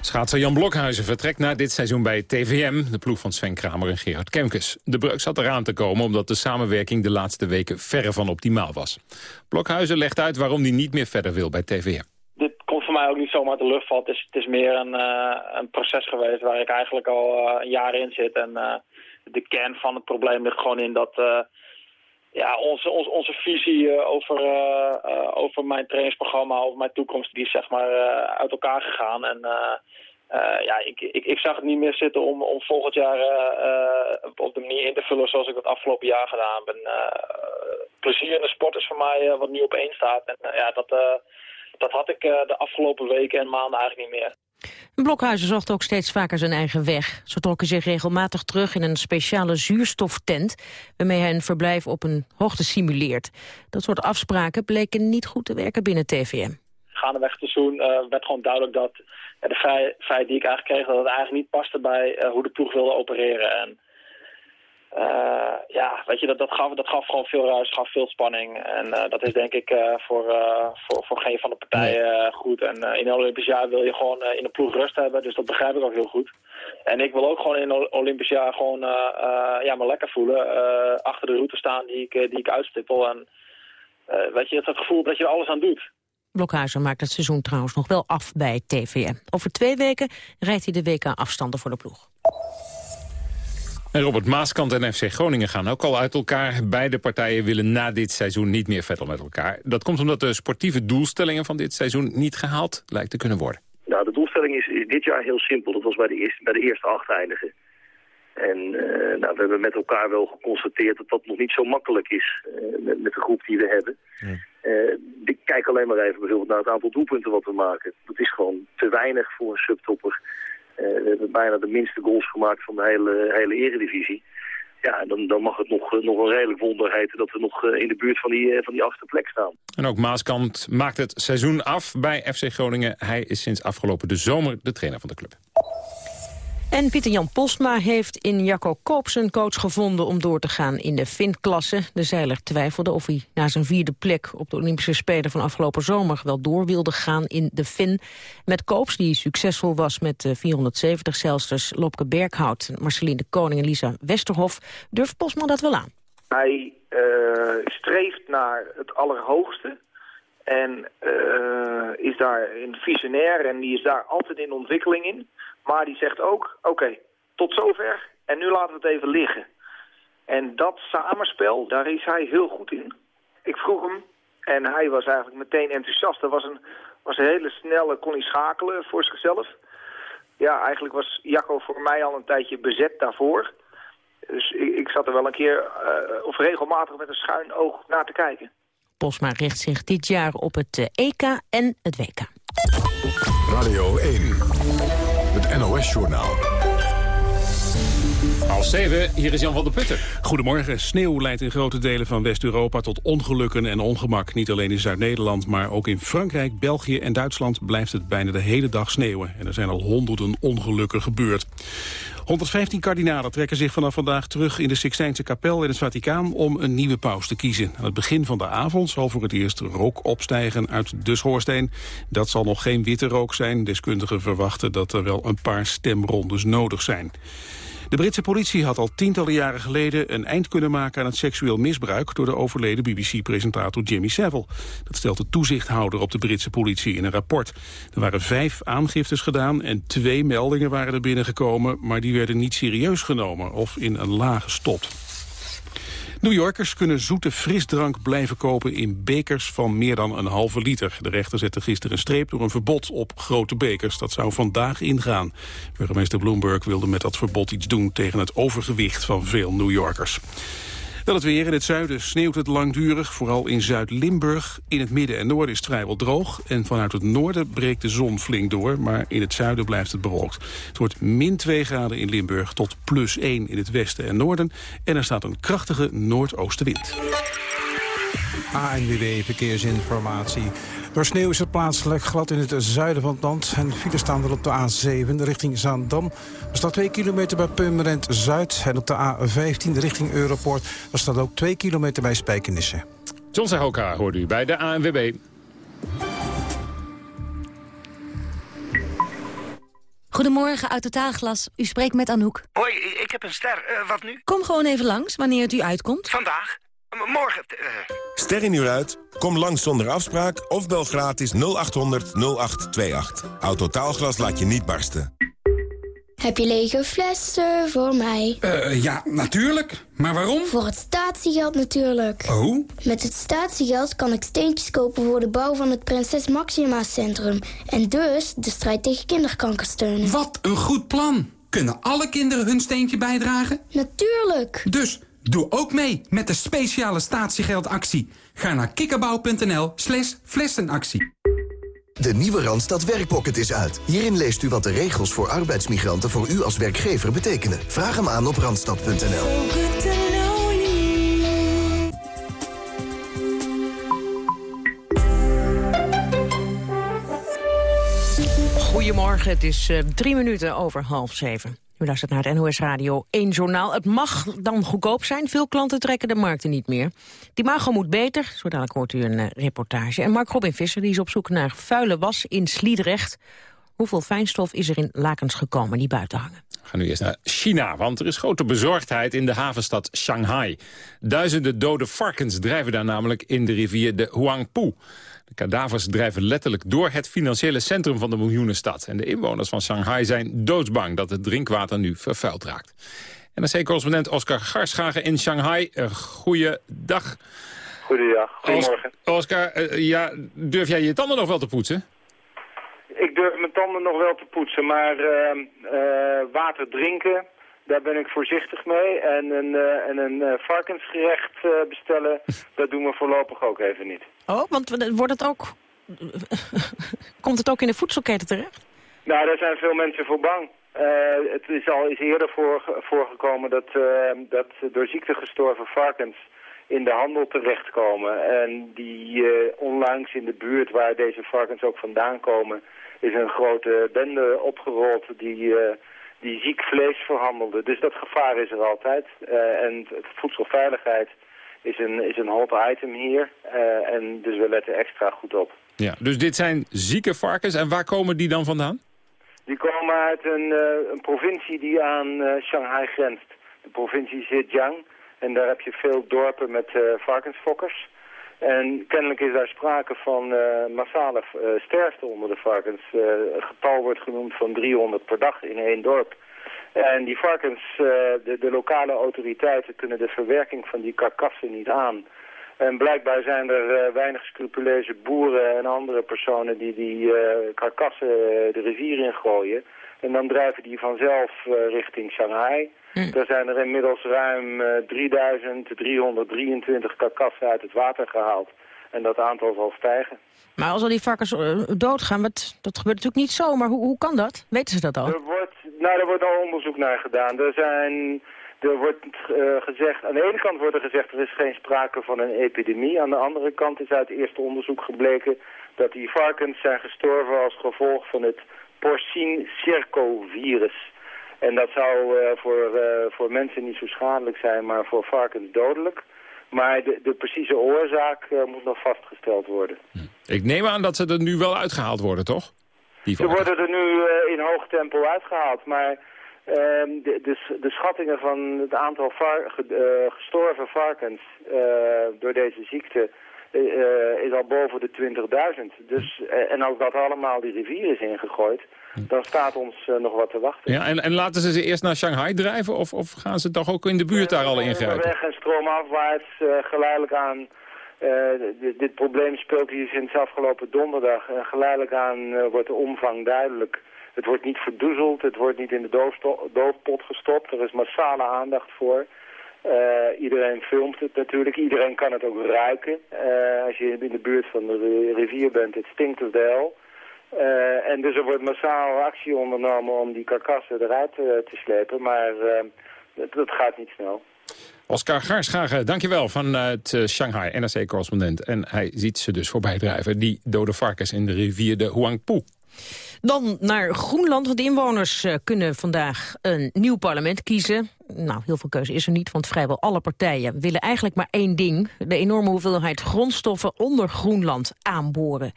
Schaatser Jan Blokhuizen vertrekt na dit seizoen bij TVM... de ploeg van Sven Kramer en Gerard Kemkes. De breuk zat eraan te komen omdat de samenwerking de laatste weken verre van optimaal was. Blokhuizen legt uit waarom hij niet meer verder wil bij TVM. Dit komt voor mij ook niet zomaar uit de lucht vallen. Het is, het is meer een, uh, een, proces geweest waar ik eigenlijk al uh, een jaar in zit. En uh, de kern van het probleem ligt gewoon in dat ja, onze, onze, onze visie uh, over, uh, over mijn trainingsprogramma, over mijn toekomst, die is zeg maar uit elkaar gegaan. En ja, ik, ik, ik zag het niet meer zitten om, om volgend jaar op de manier in te vullen zoals ik het afgelopen jaar gedaan ben. plezier in de sport is voor mij wat nu op één staat. En ja, dat, dat had ik de afgelopen weken en maanden eigenlijk niet meer. Blokhuizen zocht ook steeds vaker zijn eigen weg. Zo trok hij zich regelmatig terug in een speciale zuurstoftent... waarmee hij een verblijf op een hoogte simuleert. Dat soort afspraken bleken niet goed te werken binnen TVM. Gaandeweg het seizoen uh, werd gewoon duidelijk dat de feit die ik eigenlijk kreeg... dat het eigenlijk niet paste bij uh, hoe de ploeg wilde opereren. En uh, ja, weet je, dat, dat, gaf, dat gaf gewoon veel ruis, gaf veel spanning. En uh, dat is denk ik uh, voor, voor, voor geen van de partijen goed. En in een Olympisch jaar wil je gewoon in de ploeg rust hebben, dus dat begrijp ik ook heel goed. En ik wil ook gewoon in een Olympisch jaar gewoon ja, me lekker voelen. achter de route staan die ik, die ik uitstippel. En weet je, het, het gevoel dat je er alles aan doet. Blokhuizen maakt het seizoen trouwens nog wel af bij TVM. Over twee weken rijdt hij de WK-afstanden voor de ploeg. En Robert Maaskant en FC Groningen gaan ook al uit elkaar. Beide partijen willen na dit seizoen niet meer verder met elkaar. Dat komt omdat de sportieve doelstellingen van dit seizoen niet gehaald lijkt te kunnen worden. Nou, de doelstelling is, is dit jaar heel simpel. Dat was bij de eerste, bij de eerste acht eindigen. En uh, nou, we hebben met elkaar wel geconstateerd dat dat nog niet zo makkelijk is uh, met, met, de groep die we hebben. Ja. Uh, ik kijk alleen maar even bijvoorbeeld naar het aantal doelpunten wat we maken. Dat is gewoon te weinig voor een subtopper. Eh, we hebben bijna de minste goals gemaakt van de hele, hele eredivisie. Ja, dan, dan mag het nog, nog een redelijk wonder heten dat we nog eh, in de buurt van die, eh, van die achtste plek staan. En ook Maaskant maakt het seizoen af bij FC Groningen. Hij is sinds afgelopen de zomer de trainer van de club. En Pieter-Jan Postma heeft in Jacco Koops een coach gevonden om door te gaan in de Fin-klasse. De zeiler twijfelde of hij na zijn vierde plek op de Olympische Spelen van afgelopen zomer wel door wilde gaan in de Fin. Met Koops, die succesvol was met 470 zeilsters Lopke Berghout, Marceline de Koning en Lisa Westerhof, durft Postma dat wel aan. Hij uh, streeft naar het allerhoogste. En uh, is daar een visionair en die is daar altijd in ontwikkeling in. Maar die zegt ook, oké, tot zover en nu laten we het even liggen. En dat samenspel, daar is hij heel goed in. Ik vroeg hem en hij was eigenlijk meteen enthousiast. Er was een, was een hele snelle, kon hij schakelen voor zichzelf. Ja, eigenlijk was Jacco voor mij al een tijdje bezet daarvoor. Dus ik, ik zat er wel een keer, uh, of regelmatig met een schuin oog naar te kijken. Posma richt zich dit jaar op het EK en het WK. Radio 1, het NOS-journaal. Half zeven, hier is Jan van der Putten. Goedemorgen. Sneeuw leidt in grote delen van West-Europa tot ongelukken en ongemak. Niet alleen in Zuid-Nederland, maar ook in Frankrijk, België en Duitsland blijft het bijna de hele dag sneeuwen. En er zijn al honderden ongelukken gebeurd. 115 kardinalen trekken zich vanaf vandaag terug in de Sixtijnse kapel in het Vaticaan om een nieuwe paus te kiezen. Aan het begin van de avond zal voor het eerst rook opstijgen uit de schoorsteen. Dat zal nog geen witte rook zijn. Deskundigen verwachten dat er wel een paar stemrondes nodig zijn. De Britse politie had al tientallen jaren geleden een eind kunnen maken aan het seksueel misbruik door de overleden BBC-presentator Jimmy Savile. Dat stelt de toezichthouder op de Britse politie in een rapport. Er waren vijf aangiftes gedaan en twee meldingen waren er binnengekomen, maar die werden niet serieus genomen of in een la gestopt. New Yorkers kunnen zoete frisdrank blijven kopen in bekers van meer dan een halve liter. De rechter zette gisteren een streep door een verbod op grote bekers. Dat zou vandaag ingaan. Burgemeester Bloomberg wilde met dat verbod iets doen tegen het overgewicht van veel New Yorkers. Dan het weer. In het zuiden sneeuwt het langdurig, vooral in Zuid-Limburg. In het midden en noorden is het vrijwel droog. En vanuit het noorden breekt de zon flink door, maar in het zuiden blijft het bewolkt. Het wordt min 2 graden in Limburg tot plus 1 in het westen en noorden. En er staat een krachtige noordoostenwind. ANWB Verkeersinformatie. Door sneeuw is het plaatselijk glad in het zuiden van het land. En files staan er op de A7 richting Zaandam. Er staat 2 kilometer bij Purmerend Zuid. En op de A15 richting Europoort. Er staat ook 2 kilometer bij Spijkenisse. John Sahoka hoort u bij de ANWB. Goedemorgen, uit Totaalglas. U spreekt met Anouk. Hoi, ik heb een ster. Uh, wat nu? Kom gewoon even langs, wanneer het u uitkomt. Vandaag? Morgen. Uh... Ster in uur uit? Kom langs zonder afspraak of bel gratis 0800 0828. Autotaalglas laat je niet barsten. Heb je lege flessen voor mij? Uh, ja, natuurlijk. Maar waarom? Voor het statiegeld natuurlijk. Oh? Met het statiegeld kan ik steentjes kopen voor de bouw van het Prinses Maxima Centrum. En dus de strijd tegen kinderkanker steunen. Wat een goed plan. Kunnen alle kinderen hun steentje bijdragen? Natuurlijk. Dus Doe ook mee met de speciale statiegeldactie. Ga naar kikkerbouw.nl slash flessenactie. De nieuwe Randstad Werkpocket is uit. Hierin leest u wat de regels voor arbeidsmigranten voor u als werkgever betekenen. Vraag hem aan op randstad.nl. Goedemorgen, het is uh, drie minuten over half zeven. U luistert naar het NOS Radio 1 Journaal. Het mag dan goedkoop zijn. Veel klanten trekken de markten niet meer. Die mago moet beter. Zo hoort u een uh, reportage. En Mark Robin Visser die is op zoek naar vuile was in Sliedrecht. Hoeveel fijnstof is er in lakens gekomen die buiten hangen? We gaan nu eerst naar China, want er is grote bezorgdheid in de havenstad Shanghai. Duizenden dode varkens drijven daar namelijk in de rivier de Huangpu. De kadavers drijven letterlijk door het financiële centrum van de miljoenenstad. En de inwoners van Shanghai zijn doodsbang dat het drinkwater nu vervuild raakt. NRC-correspondent Oscar Garschagen in Shanghai. Uh, goeiedag. Goedendag, goedemorgen. Oscar, uh, ja, durf jij je tanden nog wel te poetsen? Durf mijn tanden nog wel te poetsen, maar uh, water drinken, daar ben ik voorzichtig mee. En een, uh, en een uh, varkensgerecht uh, bestellen, dat doen we voorlopig ook even niet. Oh, want wordt het ook... Komt het ook in de voedselketen terecht? Nou, daar zijn veel mensen voor bang. het is al eens eerder voor, voorgekomen dat, dat door ziekte gestorven varkens in de handel terechtkomen. En die onlangs in de buurt waar deze varkens ook vandaan komen... is een grote bende opgerold die die ziek vlees verhandelde. Dus dat gevaar is er altijd. Uh, en voedselveiligheid is een, is een hot item hier. Uh, en dus we letten extra goed op. Ja, dus dit zijn zieke varkens. En waar komen die dan vandaan? Die komen uit een, uh, een provincie die aan Shanghai grenst. De provincie Zhejiang. En daar heb je veel dorpen met varkensfokkers. En kennelijk is daar sprake van massale sterfte onder de varkens. het getal wordt genoemd van 300 per dag in één dorp. En die varkens, de, de, lokale autoriteiten kunnen de verwerking van die karkassen niet aan. En blijkbaar zijn er weinig scrupuleuze boeren en andere personen die die karkassen de rivier in gooien. En dan drijven die vanzelf richting Shanghai. Hm. Er zijn er inmiddels ruim 3323 karkassen uit het water gehaald. En dat aantal zal stijgen. Maar als al die varkens uh, doodgaan, wat, dat gebeurt natuurlijk niet zo. Maar hoe, hoe kan dat? Weten ze dat al? Er wordt, nou, er wordt al onderzoek naar gedaan. Er zijn... Er wordt uh, gezegd, aan de ene kant wordt er gezegd er is geen sprake van een epidemie. Aan de andere kant is uit het eerste onderzoek gebleken dat die varkens zijn gestorven als gevolg van het porcine circovirus. En dat zou uh, voor, uh, voor mensen niet zo schadelijk zijn, maar voor varkens dodelijk. Maar de, de precieze oorzaak uh, moet nog vastgesteld worden. Ik neem aan dat ze er nu wel uitgehaald worden, toch? Ze worden er nu in hoog tempo uitgehaald, maar ehm, de, de, de, schattingen van het aantal var, gestorven varkens door deze ziekte uh, is al boven de 20.000. Dus, en als dat allemaal die rivier is ingegooid, dan staat ons uh, nog wat te wachten. Ja, en, en laten ze ze eerst naar Shanghai drijven of, of gaan ze toch ook in de buurt daar al ingrijpen? Weg en stroomafwaarts, geleidelijk aan... Dit, dit, probleem speelt hier sinds afgelopen donderdag. En geleidelijk aan wordt de omvang duidelijk. Het wordt niet verdoezeld, het wordt niet in de doofpot gestopt. Er is massale aandacht voor. Uh, iedereen filmt het natuurlijk. Iedereen kan het ook ruiken. Uh, als je in de buurt van de rivier bent, het stinkt als de hel. Uh, en dus er wordt massaal actie ondernomen om die karkassen eruit te slepen. Maar dat, dat, gaat niet snel. Oscar Gaarschagen, dankjewel vanuit Shanghai, NRC-correspondent. En hij ziet ze dus voorbij drijven, die dode varkens in de rivier de Huangpu. Dan naar Groenland, want de inwoners uh, kunnen vandaag een nieuw parlement kiezen. Nou, heel veel keuze is er niet, want vrijwel alle partijen willen eigenlijk maar één ding. De enorme hoeveelheid grondstoffen onder Groenland aanboren.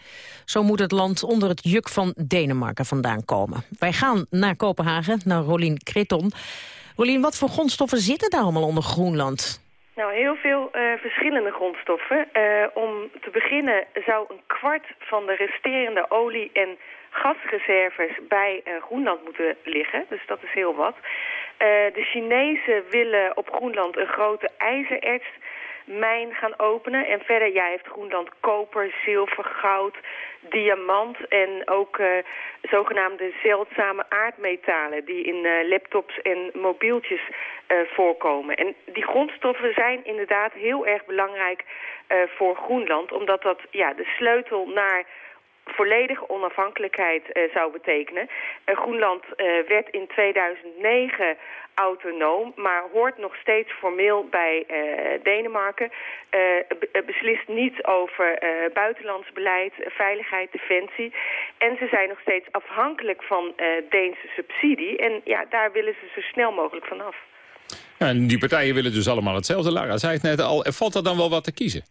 Zo moet het land onder het juk van Denemarken vandaan komen. Wij gaan naar Kopenhagen, naar Rolien Kreton. Rolien, wat voor grondstoffen zitten daar allemaal onder Groenland? Nou, heel veel uh, verschillende grondstoffen. Uh, om te beginnen zou een kwart van de resterende olie- en gasreserves bij uh, Groenland moeten liggen. Dus dat is heel wat. Uh, de Chinezen willen op Groenland een grote ijzererts mijn gaan openen. En verder ja, heeft Groenland koper, zilver, goud, diamant en ook uh, zogenaamde zeldzame aardmetalen die in laptops en mobieltjes voorkomen. En die grondstoffen zijn inderdaad heel erg belangrijk voor Groenland, omdat dat ja, de sleutel naar volledige onafhankelijkheid uh, zou betekenen. Uh, Groenland uh, werd in 2009 autonoom, maar hoort nog steeds formeel bij Denemarken. beslist niet over buitenlands beleid, veiligheid, defensie. En ze zijn nog steeds afhankelijk van Deense subsidie. En ja, daar willen ze zo snel mogelijk vanaf. Ja, en die partijen willen dus allemaal hetzelfde. Lara zei het net al, valt er dan wel wat te kiezen?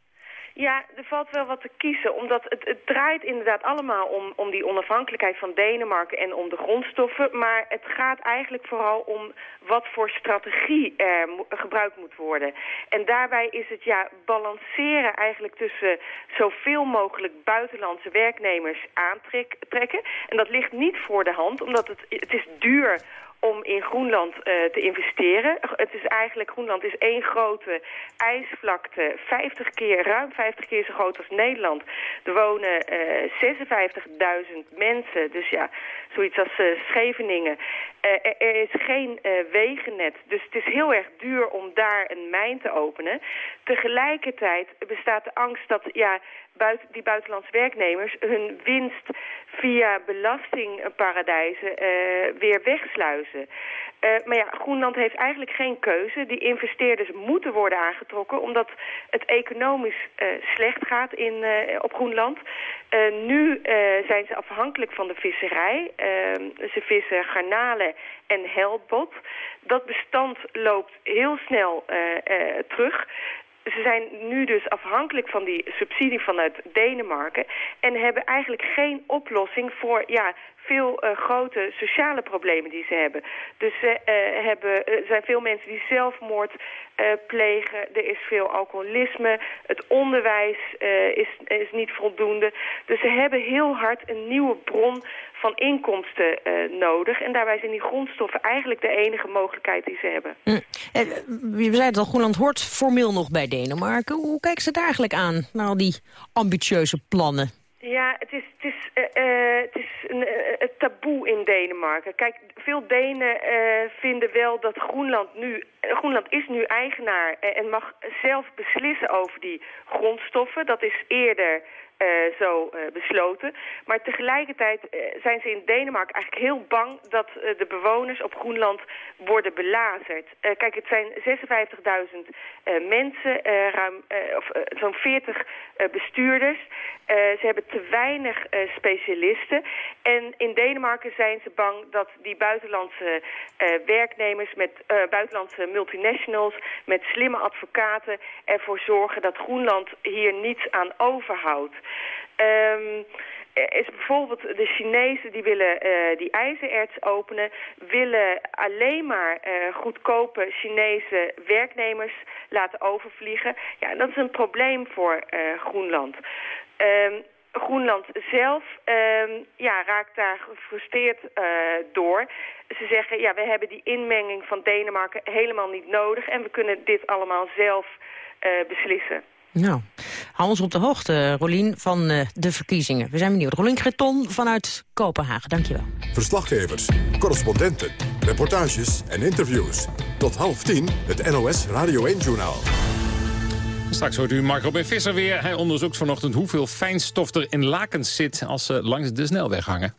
Ja, er valt wel wat te kiezen, omdat het, het draait inderdaad allemaal om, om die onafhankelijkheid van Denemarken en om de grondstoffen. Maar het gaat eigenlijk vooral om wat voor strategie er gebruikt moet worden. En daarbij is het ja balanceren eigenlijk tussen zoveel mogelijk buitenlandse werknemers aantrekken. En dat ligt niet voor de hand, omdat het, het is duur om in Groenland uh, te investeren. Het is eigenlijk, Groenland is één grote ijsvlakte, 50 keer, ruim 50 keer zo groot als Nederland. Er wonen uh, 56.000 mensen, dus ja, zoiets als uh, Scheveningen. Er, er, is geen wegennet, dus het is heel erg duur om daar een mijn te openen. Tegelijkertijd bestaat de angst dat ja, die buitenlandse werknemers hun winst via belastingparadijzen weer wegsluizen. Uh, maar ja, Groenland heeft eigenlijk geen keuze. Die investeerders moeten worden aangetrokken omdat het economisch uh, slecht gaat in, op Groenland. nu zijn ze afhankelijk van de visserij. ze vissen garnalen en helbot. Dat bestand loopt heel snel terug ze zijn nu dus afhankelijk van die subsidie vanuit Denemarken... en hebben eigenlijk geen oplossing voor ja, veel uh, grote sociale problemen die ze hebben. Dus uh, hebben, er zijn veel mensen die zelfmoord plegen. Er is veel alcoholisme. Het onderwijs is, is niet voldoende. Dus ze hebben heel hard een nieuwe bron van inkomsten nodig. En daarbij zijn die grondstoffen eigenlijk de enige mogelijkheid die ze hebben. Mm. We zeiden het al, Groenland hoort formeel nog bij Denemarken. Hoe kijken ze daar eigenlijk aan, naar al die ambitieuze plannen? Ja, het is, het is, uh, het is een, uh, taboe in in Denemarken. Kijk, veel Denen vinden wel dat Groenland nu... Groenland is nu eigenaar en mag zelf beslissen over die grondstoffen. Dat is eerder uh, zo uh, besloten. Maar tegelijkertijd uh, zijn ze in Denemarken eigenlijk heel bang dat de bewoners op Groenland worden belazerd. kijk, het zijn 56.000 mensen, ruim, of zo'n 40 bestuurders. ze hebben te weinig specialisten. En in Denemarken zijn ze bang dat die buitenlandse werknemers met buitenlandse multinationals, met slimme advocaten ervoor zorgen dat Groenland hier niets aan overhoudt. Um, is bijvoorbeeld de Chinezen die willen uh, die ijzererts openen... willen alleen maar uh, goedkope Chinese werknemers laten overvliegen. Ja, dat is een probleem voor uh, Groenland. Um, Groenland zelf um, ja, raakt daar gefrustreerd door. Ze zeggen, ja, we hebben die inmenging van Denemarken helemaal niet nodig... en we kunnen dit allemaal zelf beslissen. Nou, hou ons op de hoogte, Rolien, van uh, de verkiezingen. We zijn benieuwd. Rolien Greton vanuit Kopenhagen, dankjewel. Verslaggevers, correspondenten, reportages en interviews. Tot half tien, het NOS Radio 1-journaal. Straks hoort u Mark Robin Visser weer. Hij onderzoekt vanochtend hoeveel fijnstof er in lakens zit... als ze langs de snelweg hangen.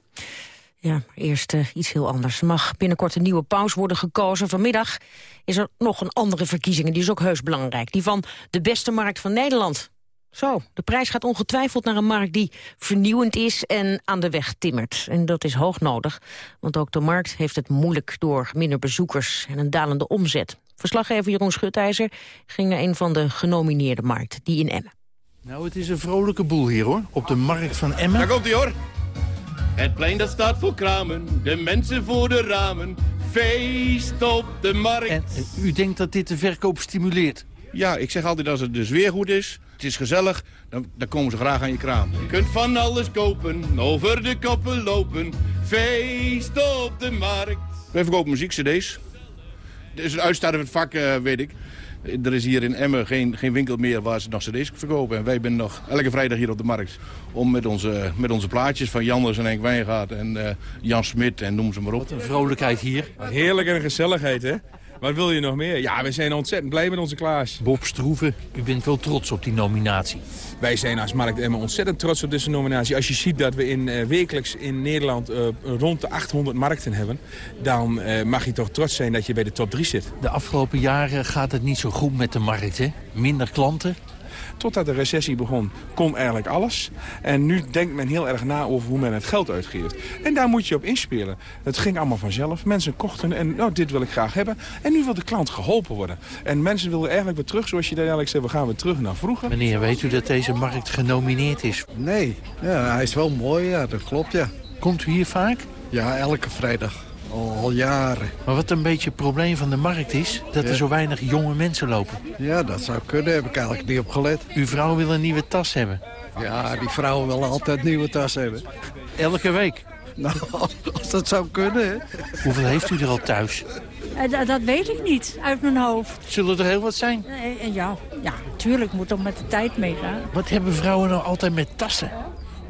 Ja, maar eerst uh, iets heel anders. Er mag binnenkort een nieuwe paus worden gekozen. Vanmiddag is er nog een andere verkiezing, die is ook heus belangrijk. Die van de beste markt van Nederland. Zo, de prijs gaat ongetwijfeld naar een markt die vernieuwend is en aan de weg timmert. En dat is hoog nodig, want ook de markt heeft het moeilijk door minder bezoekers en een dalende omzet. Verslaggever Jeroen Schutijzer ging naar een van de genomineerde markten, die in Emmen. Nou, het is een vrolijke boel hier hoor, op de markt van Emmen. Daar komt hij hoor. Het plein dat staat voor kramen, de mensen voor de ramen. Feest op de markt. En, u denkt dat dit de verkoop stimuleert? Ja, ik zeg altijd als het dus weer goed is, het is gezellig, dan, dan komen ze graag aan je kraam. Je kunt van alles kopen, over de koppen lopen. Feest op de markt. Wij verkopen muziekcd's. Het is een uitstervend vak, uh, weet ik. Er is hier in Emmen geen, geen winkel meer waar ze nog cd's verkopen. En wij zijn nog elke vrijdag hier op de markt om met onze, met onze plaatjes van Janders en Henk Wijngaard en uh, Jan Smit en noem ze maar op. Wat een vrolijkheid hier. Heerlijk en gezelligheid, hè? Wat wil je nog meer? Ja, we zijn ontzettend blij met onze Klaas. Bob Stroeven, u bent wel trots op die nominatie. Wij zijn als Markt Emmen ontzettend trots op deze nominatie. Als je ziet dat we in, uh, wekelijks in Nederland uh, rond de 800 markten hebben... dan uh, mag je toch trots zijn dat je bij de top 3 zit. De afgelopen jaren gaat het niet zo goed met de markt, hè? Minder klanten, Totdat de recessie begon, kon eigenlijk alles. En nu denkt men heel erg na over hoe men het geld uitgeeft. En daar moet je op inspelen. Het ging allemaal vanzelf. Mensen kochten en nou, dit wil ik graag hebben. En nu wil de klant geholpen worden. En mensen willen eigenlijk weer terug, zoals je daar eigenlijk zegt, we gaan weer terug naar vroeger. Meneer, weet u dat deze markt genomineerd is? Nee, ja, hij is wel mooi, ja, dat klopt, ja. Komt u hier vaak? Ja, elke vrijdag. Al, al, jaren. Maar wat een beetje het probleem van de markt is... dat er zo weinig jonge mensen lopen. Ja, dat zou kunnen. Heb ik eigenlijk niet op gelet. Uw vrouw wil een nieuwe tas hebben. Ja, die vrouwen willen altijd nieuwe tas hebben. Elke week? Nou, als dat zou kunnen, hè. Hoeveel heeft u er al thuis? Uh, dat weet ik niet, uit mijn hoofd. Zullen er heel wat zijn? Uh, ja, ja, natuurlijk moet toch met de tijd meegaan. Wat hebben vrouwen nou altijd met tassen?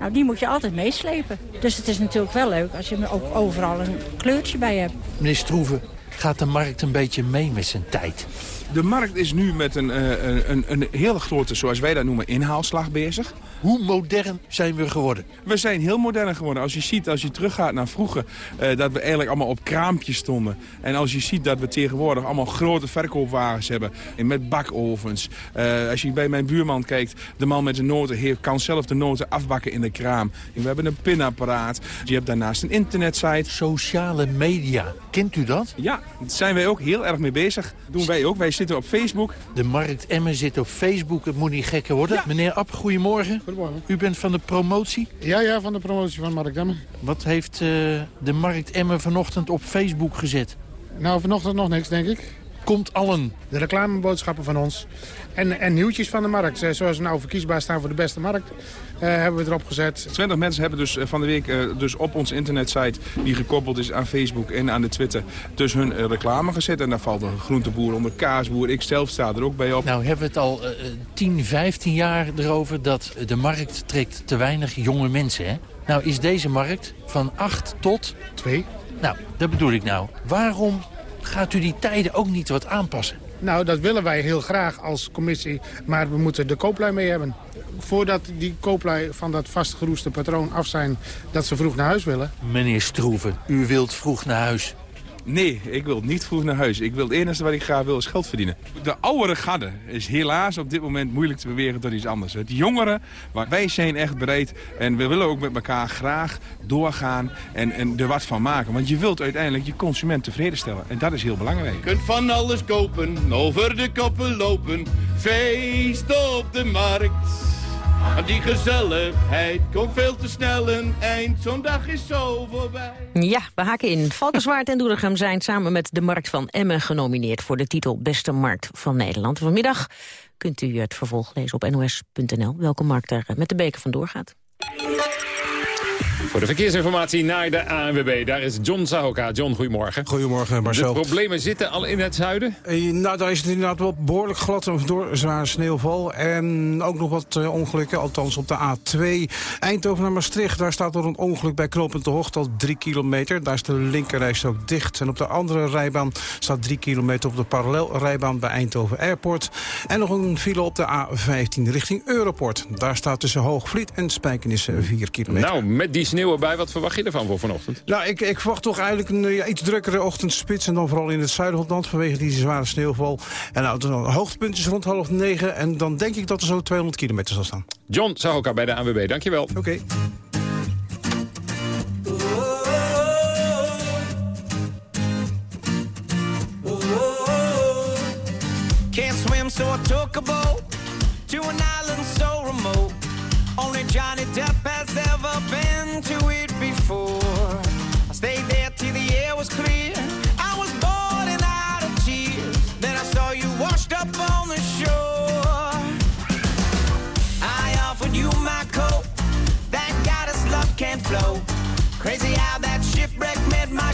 Nou, die moet je altijd meeslepen. Dus het is natuurlijk wel leuk als je ook overal een kleurtje bij hebt. Meneer Stroeven, gaat de markt een beetje mee met zijn tijd? De markt is nu met een, een, een, een hele grote, zoals wij dat noemen, inhaalslag bezig. Hoe modern zijn we geworden? We zijn heel modern geworden. Als je ziet, als je teruggaat naar vroeger, uh, dat we eigenlijk allemaal op kraampjes stonden. En als je ziet dat we tegenwoordig allemaal grote verkoopwagens hebben. En met bakovens. Uh, als je bij mijn buurman kijkt, de man met de noten heeft, kan zelf de noten afbakken in de kraam. En we hebben een pinapparaat. Je hebt daarnaast een internetsite. Sociale media. Kent u dat? Ja, daar zijn wij ook heel erg mee bezig. Dat doen wij ook. Wij zitten op Facebook. De Markt Emmen zit op Facebook. Het moet niet gekker worden. Ja. Meneer App, goedemorgen. Goedemorgen. U bent van de promotie? Ja, ja, van de promotie van Markt Emmen. Wat heeft uh, de Markt Emmen vanochtend op Facebook gezet? Nou, vanochtend nog niks, denk ik. Komt allen. De reclameboodschappen van ons. En, en nieuwtjes van de markt. Zoals we nou verkiesbaar staan voor de beste markt. Uh, hebben we erop gezet. 20 mensen hebben dus van de week uh, dus op onze internetsite... die gekoppeld is aan Facebook en aan de Twitter... dus hun uh, reclame gezet. En daar valt een groenteboer onder, kaasboer. Ik zelf sta er ook bij op. Nou hebben we het al 10, 15 jaar erover... dat de markt trekt te weinig jonge mensen, hè? Nou is deze markt van 8 tot... 2. Nou, dat bedoel ik nou. Waarom gaat u die tijden ook niet wat aanpassen? Nou, dat willen wij heel graag als commissie, maar we moeten de kooplui mee hebben. Voordat die kooplui van dat vastgeroeste patroon af zijn dat ze vroeg naar huis willen. Meneer Stroeven, u wilt vroeg naar huis. Nee, ik wil niet vroeg naar huis. Ik wil het enige wat ik graag wil is geld verdienen. De oudere garde is helaas op dit moment moeilijk te bewegen tot iets anders. Het jongeren, wij zijn echt bereid en we willen ook met elkaar graag doorgaan en, en er wat van maken. Want je wilt uiteindelijk je consument tevreden stellen en dat is heel belangrijk. Je kunt van alles kopen, over de koppen lopen, feest op de markt. Die gezelligheid komt veel te snel een eind. Zo'n dag is zo voorbij. Ja, we haken in. Valkenswaard en Doetinchem zijn samen met de Markt van Emmen genomineerd... voor de titel Beste Markt van Nederland. Vanmiddag kunt u het vervolg lezen op nos.nl. Welke markt er met de beker vandoor gaat. Voor de verkeersinformatie naar de ANWB. Daar is John Sahoka. John, goedemorgen. Goedemorgen, Marcel. De problemen zitten al in het zuiden? Eh, nou, daar is het inderdaad wel behoorlijk glad door zware sneeuwval. En ook nog wat uh, ongelukken, althans op de A2. Eindhoven naar Maastricht, daar staat er een ongeluk bij knooppunt de Hoogte al 3 kilometer. Daar is de linkerreis ook dicht. En op de andere rijbaan staat 3 kilometer op de parallelrijbaan bij Eindhoven Airport. En nog een file op de A15 richting Europort. Daar staat tussen Hoogvliet en Spijkenissen 4 kilometer. Nou, met die sneeuw sneeuw erbij. Wat verwacht je ervan voor vanochtend? Nou, ik, ik verwacht toch eigenlijk een ja, iets drukkere ochtendspits. En dan vooral in het zuiden van het land vanwege die zware sneeuwval. En nou, het hoogtepunt is rond half negen. En dan denk ik dat er zo 200 kilometer zal staan. John Sahoka bij de ANWB, dankjewel. Oké. Okay. Can't swim, so I took a boat to an island so remote. Only Johnny Depp has ever been to it before. I stayed there till the air was clear. I was boiling out of tears. Then I saw you washed up on the shore. I offered you my coat. That goddess love can't flow. Crazy how that shipwreck meant my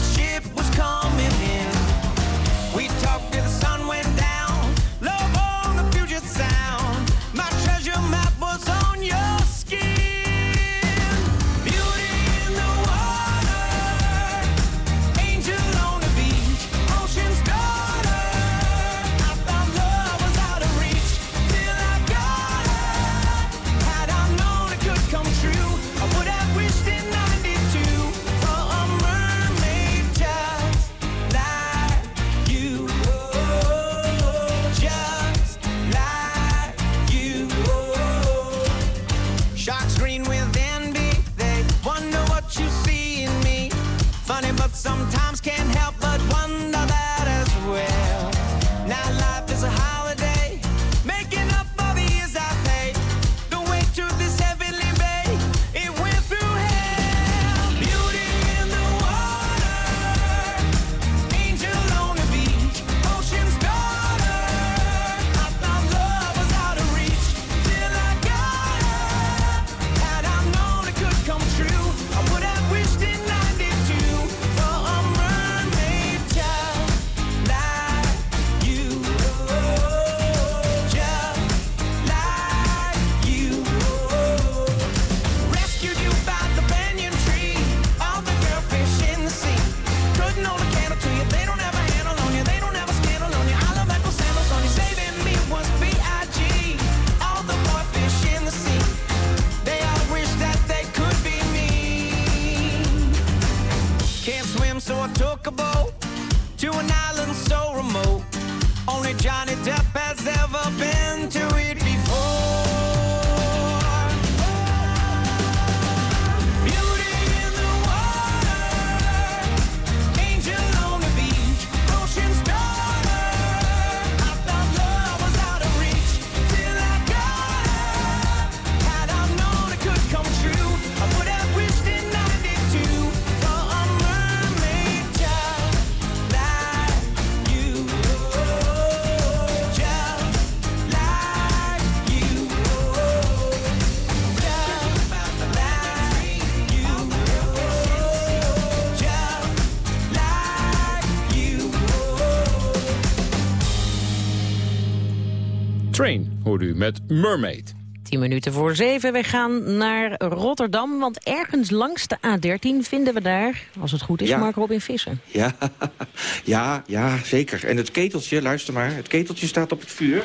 met Mermaid. Tien minuten voor zeven. We gaan naar Rotterdam, want ergens langs de A13 vinden we daar, als het goed is, Ja. Mark Robin Visser. Ja, ja, ja, zeker. En het keteltje, luister maar, het keteltje staat op het vuur.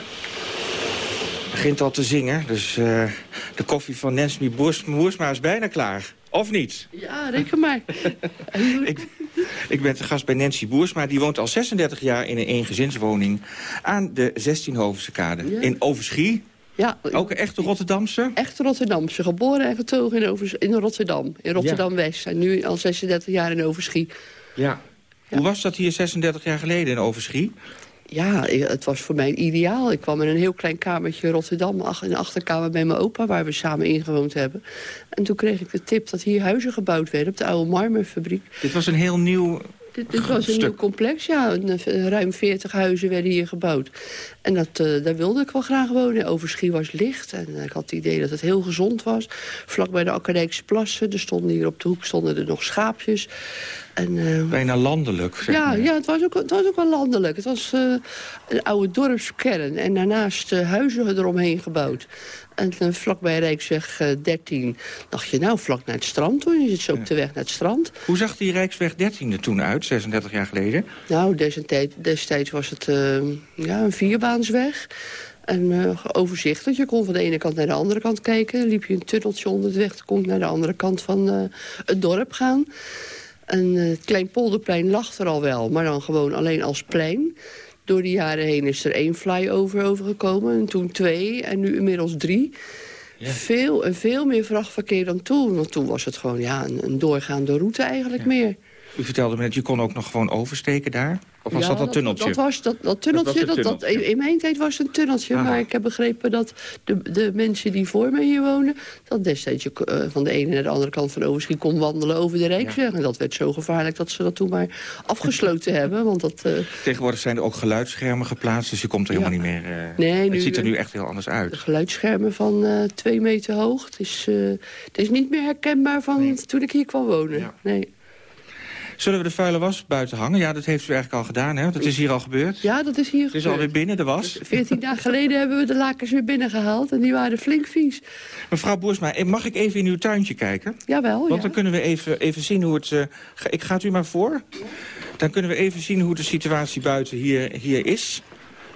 Begint al te zingen, dus eh, de koffie van Nancy Boers- Boersma is bijna klaar. Of niet? Ja, reken maar. ik, ik ben te gast bij Nancy Boersma. Die woont al 36 jaar in een eengezinswoning aan de 16-Hovense kade. Ja. In Overschie. Ja. Ook een echte Rotterdamse? Echte Rotterdamse. Geboren en getogen in, Overs in Rotterdam. In Rotterdam-West. En nu al 36 jaar in Overschie. Ja. Hoe was dat hier 36 jaar geleden in Overschie? Ja, het was voor mij ideaal. Ik kwam in een heel klein kamertje in Rotterdam... in de achterkamer bij mijn opa, waar we samen ingewoond hebben. En toen kreeg ik de tip dat hier huizen gebouwd werden... op de oude marmerfabriek. Dit was een heel nieuw Dit, dit was een nieuw complex, ja. Eh, ruim 40 huizen werden hier gebouwd. En dat, eh, daar wilde ik wel graag wonen. Overschie was licht en ik had het idee dat het heel gezond was. Vlak bij de Academicse plassen, er stonden hier op de hoek stonden er nog schaapjes. En, eh, Bijna landelijk, zeg ja, maar. ja het, was ook, het was ook wel landelijk. Het was eh, een oude dorpskern en daarnaast eh, huizen eromheen gebouwd. En vlakbij Rijksweg eh, 13 dacht je, nou, vlak naar het strand hoor. Je zit zo op de weg naar het strand. Hoe zag die Rijksweg 13 er toen uit, 36 jaar geleden? Nou, destijds, destijds was het ja, een vierbaansweg. En overzichtelijk. Je kon van de ene kant naar de andere kant kijken. Liep je een tunneltje onder de weg. Kon je naar de andere kant van het dorp gaan. En eh, het Kleinpolderplein lag er al wel. Maar dan gewoon alleen als plein. Door de jaren heen is er één flyover overgekomen. En toen twee. En nu inmiddels drie. Veel en veel meer vrachtverkeer dan toen. Want toen was het gewoon ja, een, een doorgaande route eigenlijk meer. U vertelde me net, je kon ook nog gewoon oversteken daar? Of was Ja, dat dat tunneltje? Dat, was dat, dat tunneltje. Dat was Dat het dat, tunneltje. in mijn tijd was het een tunneltje. Aha. Maar ik heb begrepen dat de, de mensen die voor mij hier wonen... dat destijds je eh, van de ene naar de andere kant van Overschie kon wandelen over de Rijksweg. En dat werd zo gevaarlijk dat ze dat toen maar afgesloten hebben. Want dat... eh, Tegenwoordig zijn er ook geluidsschermen geplaatst, dus je komt er helemaal niet meer... eh, Nee, nu- het ziet er nu echt heel anders uit. de geluidsschermen van eh, twee meter hoog. Het is, eh, het is niet meer herkenbaar van toen ik hier kwam wonen. Nee. Zullen we de vuile was buiten hangen? Ja, dat heeft u eigenlijk al gedaan, hè? Dat is hier al gebeurd. Ja, dat is hier Het is alweer binnen, de was. Veertien dagen geleden hebben we de lakens weer binnengehaald. En die waren flink vies. Mevrouw Boersma, eh, mag ik even in uw tuintje kijken? Jawel, Want ja. dan kunnen we even, even zien hoe het... eh, ik ga het u maar voor. Dan kunnen we even zien hoe de situatie buiten hier, hier is.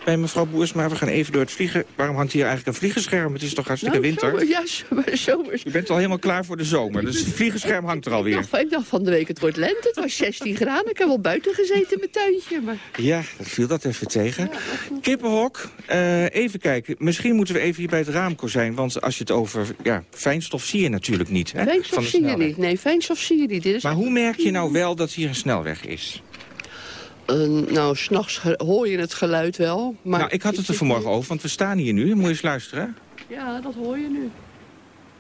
Bij mevrouw Boersma, we gaan even door het vliegen. Waarom hangt hier eigenlijk een vliegenscherm? Het is toch hartstikke Nou, winter? zomer- ja, zomer, zomers. U bent al helemaal klaar voor de zomer. Dus het vliegenscherm hangt er Ik alweer. dacht, ik dacht van de week, het wordt lente. Het was 16 graden. Ik heb wel buiten gezeten in mijn tuintje. Maar... Ja, dat viel dat even tegen. Kippenhok, eh, even kijken. Misschien moeten we even hier bij het raamkozijn. Want als je het over... Ja, fijnstof zie je natuurlijk niet. Hè, Fijnstof zie je niet. Nee, fijnstof zie je niet. Dit is Maar hoe merk je nou wel dat hier een snelweg is? Eh, nou, s'nachts hoor je het geluid wel. Maar nou, ik had het er vanmorgen over, want we staan hier nu. Moet je eens luisteren. Ja, dat hoor je nu.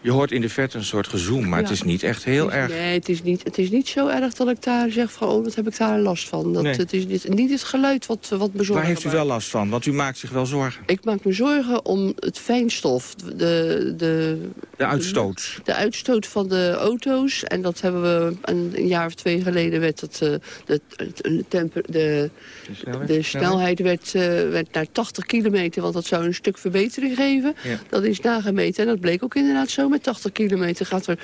Je hoort in de verte een soort gezoem, maar Ja. het is niet echt heel is- erg... Nee, het is, niet, het is niet zo erg dat ik daar zeg van... oh, wat heb ik daar last van. Dat, Nee. Het is niet, niet het geluid wat, wat me zorgen Waar heeft u wel last van? Want u maakt zich wel zorgen. Ik maak me zorgen om het fijnstof, de, de, De uitstoot. de uitstoot van de auto's. En dat hebben we een, een jaar of twee geleden werd het, eh, de, de, temper, de, snelheid? de snelheid werd, eh, werd naar 80 kilometer, want dat zou een stuk verbetering geven. Ja. Dat is nagemeten en dat bleek ook inderdaad zo. Met 80 kilometer gaat er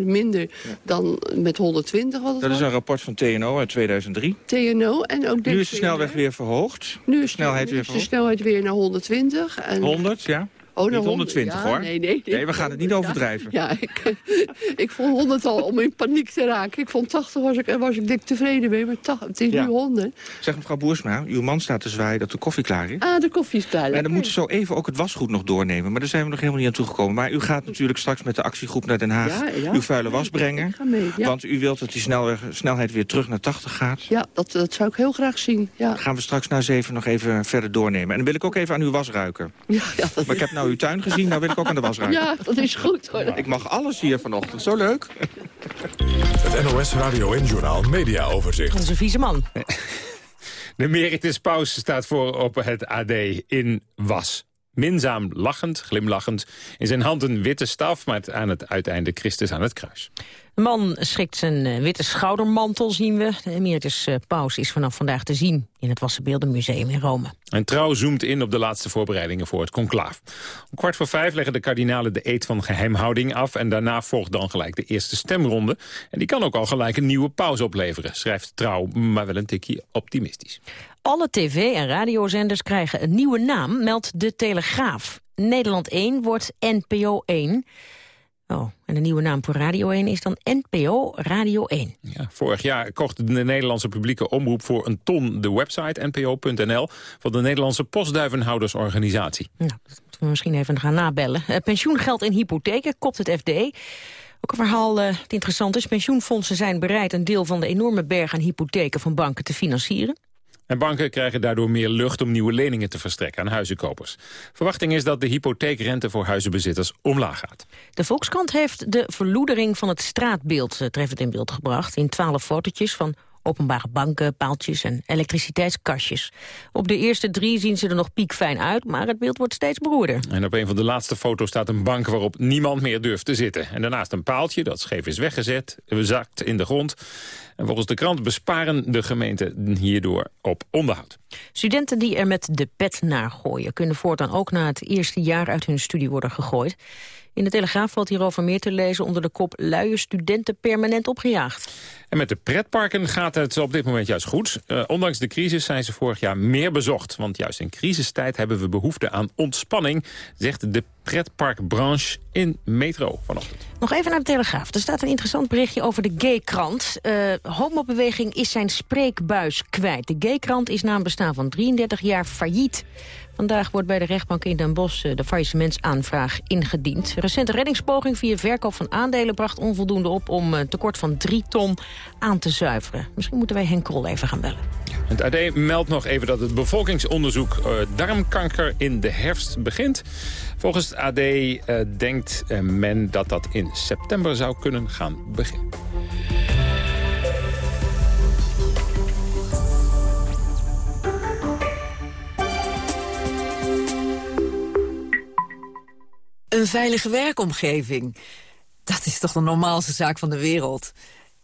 25% minder dan met 120 wat het Dat is een rapport van TNO uit 2003. TNO en ook Nu is de snelweg weer verhoogd. Nu de is, snelheid nu weer is de verhoogd. snelheid weer naar 120. En 100, ja? Oh, niet naar 120 ja, hoor. Nee, nee, Nee, we gaan het niet overdrijven. Ja, ik, ik vond 100 al om in paniek te raken. Ik vond 80 was ik, was ik dik tevreden mee, maar 80, het is Ja. nu 100. Zeg mevrouw Boersma, uw man staat te zwaaien dat de koffie klaar is. Ah, de koffie is klaar. En dan moeten we zo even ook het wasgoed nog doornemen. Maar daar zijn we nog helemaal niet aan toegekomen. Maar u gaat natuurlijk straks met de actiegroep naar Den Haag... Uw vuile was brengen. Mee. Want u wilt dat die snelweg, snelheid weer terug naar 80 gaat. Ja, dat, dat zou ik heel graag zien. Ja, gaan we straks na zeven nog even verder doornemen. En dan wil ik ook even aan uw was ruiken. ja, ja, dat, Maar ik heb nou uw tuin gezien, nou wil ik ook aan de was ruiken. ja, dat is goed hoor. Ik mag alles hier vanochtend, zo leuk. Het NOS Radio en Journaal Media Overzicht. Onze vieze man. De emeritus paus staat voor op het AD in was. Minzaam lachend, glimlachend. In zijn hand een witte staf, met aan het uiteinde Christus aan het kruis. De man schikt zijn eh, witte schoudermantel, zien we. De emeritus uh, paus is vanaf vandaag te zien in het Wassenbeeldenmuseum in Rome. En Trouw zoomt in op de laatste voorbereidingen voor het conclaaf. Om kwart voor vijf leggen de kardinalen de eed van geheimhouding af... en daarna volgt dan gelijk de eerste stemronde. En die kan ook al gelijk een nieuwe pauze opleveren, schrijft Trouw, maar wel een tikje optimistisch. Alle tv- en radiozenders krijgen een nieuwe naam, meldt De Telegraaf. Nederland 1 wordt NPO 1... Oh, en de nieuwe naam voor Radio 1 is dan NPO Radio 1. Ja, vorig jaar kocht de Nederlandse publieke omroep voor een ton de website npo.nl van de Nederlandse postduivenhoudersorganisatie. Nou, dat moeten we misschien even gaan nabellen. Uh, pensioengeld in hypotheken, kopt het FD. Ook een verhaal uh, dat interessant is. Pensioenfondsen zijn bereid een deel van de enorme berg aan hypotheken van banken te financieren. En banken krijgen daardoor meer lucht om nieuwe leningen te verstrekken aan huizenkopers. Verwachting is dat de hypotheekrente voor huizenbezitters omlaag gaat. De Volkskrant heeft de verloedering van het straatbeeld eh, treffend in beeld gebracht... in twaalf fotootjes van openbare banken, paaltjes en elektriciteitskastjes. Op de eerste drie zien ze er nog piekfijn uit, maar het beeld wordt steeds beroerder. En op een van de laatste foto's staat een bank waarop niemand meer durft te zitten. En daarnaast een paaltje dat scheef is weggezet, zakt in de grond. En volgens de krant besparen de gemeenten hierdoor op onderhoud. Studenten die er met de pet naar gooien... kunnen voortaan ook na het eerste jaar uit hun studie worden gegooid. In de Telegraaf valt hierover meer te lezen onder de kop... luie studenten permanent opgejaagd. En met de pretparken gaat het op dit moment juist goed. Uh, ondanks de crisis zijn ze vorig jaar meer bezocht. Want juist in crisistijd hebben we behoefte aan ontspanning... zegt de pretparkbranche in Metro vanochtend. Nog even naar de Telegraaf. Er staat een interessant berichtje over de Gaykrant. Uh, homobeweging is zijn spreekbuis kwijt. De Gaykrant is na een bestaan van 33 jaar failliet. Vandaag wordt bij de rechtbank in Den Bosch eh, de faillissementsaanvraag ingediend. recente reddingspoging via verkoop van aandelen bracht onvoldoende op... om tekort van 3 ton aan te zuiveren. Misschien moeten wij Henk Krol even gaan bellen. Het AD meldt nog even dat het bevolkingsonderzoek uh, darmkanker in de herfst begint. Volgens het AD uh, denkt uh, men dat dat in september zou kunnen gaan beginnen. Een veilige werkomgeving. Dat is toch de normaalste zaak van de wereld.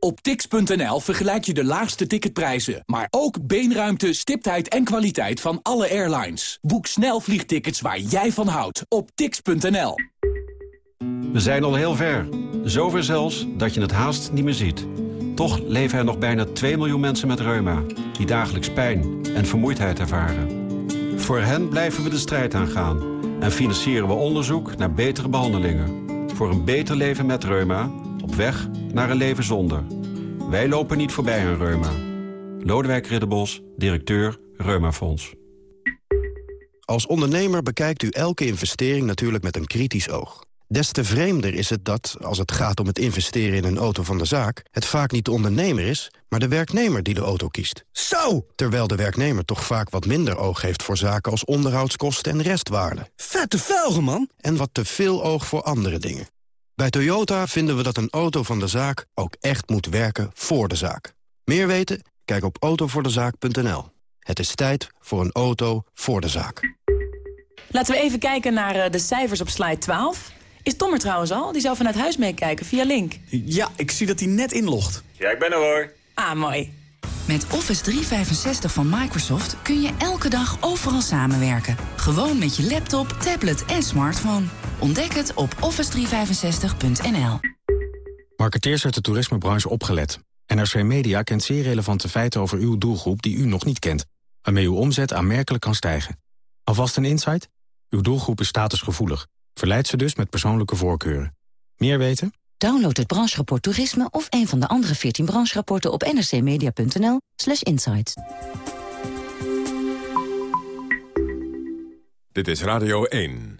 Op tix.nl vergelijk je de laagste ticketprijzen, maar ook beenruimte, stiptheid en kwaliteit van alle airlines. Boek snel vliegtickets waar jij van houdt op tix.nl. We zijn al heel ver. Zover zelfs dat je het haast niet meer ziet. Toch leven er nog bijna 2 miljoen mensen met reuma... die dagelijks pijn en vermoeidheid ervaren. Voor hen blijven we de strijd aangaan... en financieren we onderzoek naar betere behandelingen. Voor een beter leven met reuma, op weg naar een leven zonder. Wij lopen niet voorbij aan reuma. Lodewijk Ridderbos, directeur Reumafonds. Als ondernemer bekijkt u elke investering natuurlijk met een kritisch oog. Des te vreemder is het dat, als het gaat om het investeren in een auto van de zaak... het vaak niet de ondernemer is, maar de werknemer die de auto kiest. Zo! Terwijl de werknemer toch vaak wat minder oog heeft voor zaken als onderhoudskosten en restwaarde. Vette velgen, man! En wat te veel oog voor andere dingen. Bij Toyota vinden we dat een auto van de zaak ook echt moet werken voor de zaak. Meer weten? Kijk op autovoordezaak.nl. Het is tijd voor een auto voor de zaak. Laten we even kijken naar eh, de cijfers op slide 12. Is Tom er trouwens al? Die zou vanuit huis meekijken via Link. Ja, ik zie dat hij net inlogt. Ja, ik ben er hoor. Ah, mooi. Met Office 365 van Microsoft kun je elke dag overal samenwerken. Gewoon met je laptop, tablet en smartphone. Ontdek het op office365.nl. Marketeers uit de toerismebranche opgelet. NRC Media kent zeer relevante feiten over uw doelgroep die u nog niet kent. Waarmee uw omzet aanmerkelijk kan stijgen. Alvast een insight? Uw doelgroep is statusgevoelig. Verleid ze dus met persoonlijke voorkeuren. Meer weten? Download het brancherapport toerisme of een van de andere 14 brancherapporten op nrcmedia.nl slash insights. Dit is Radio 1.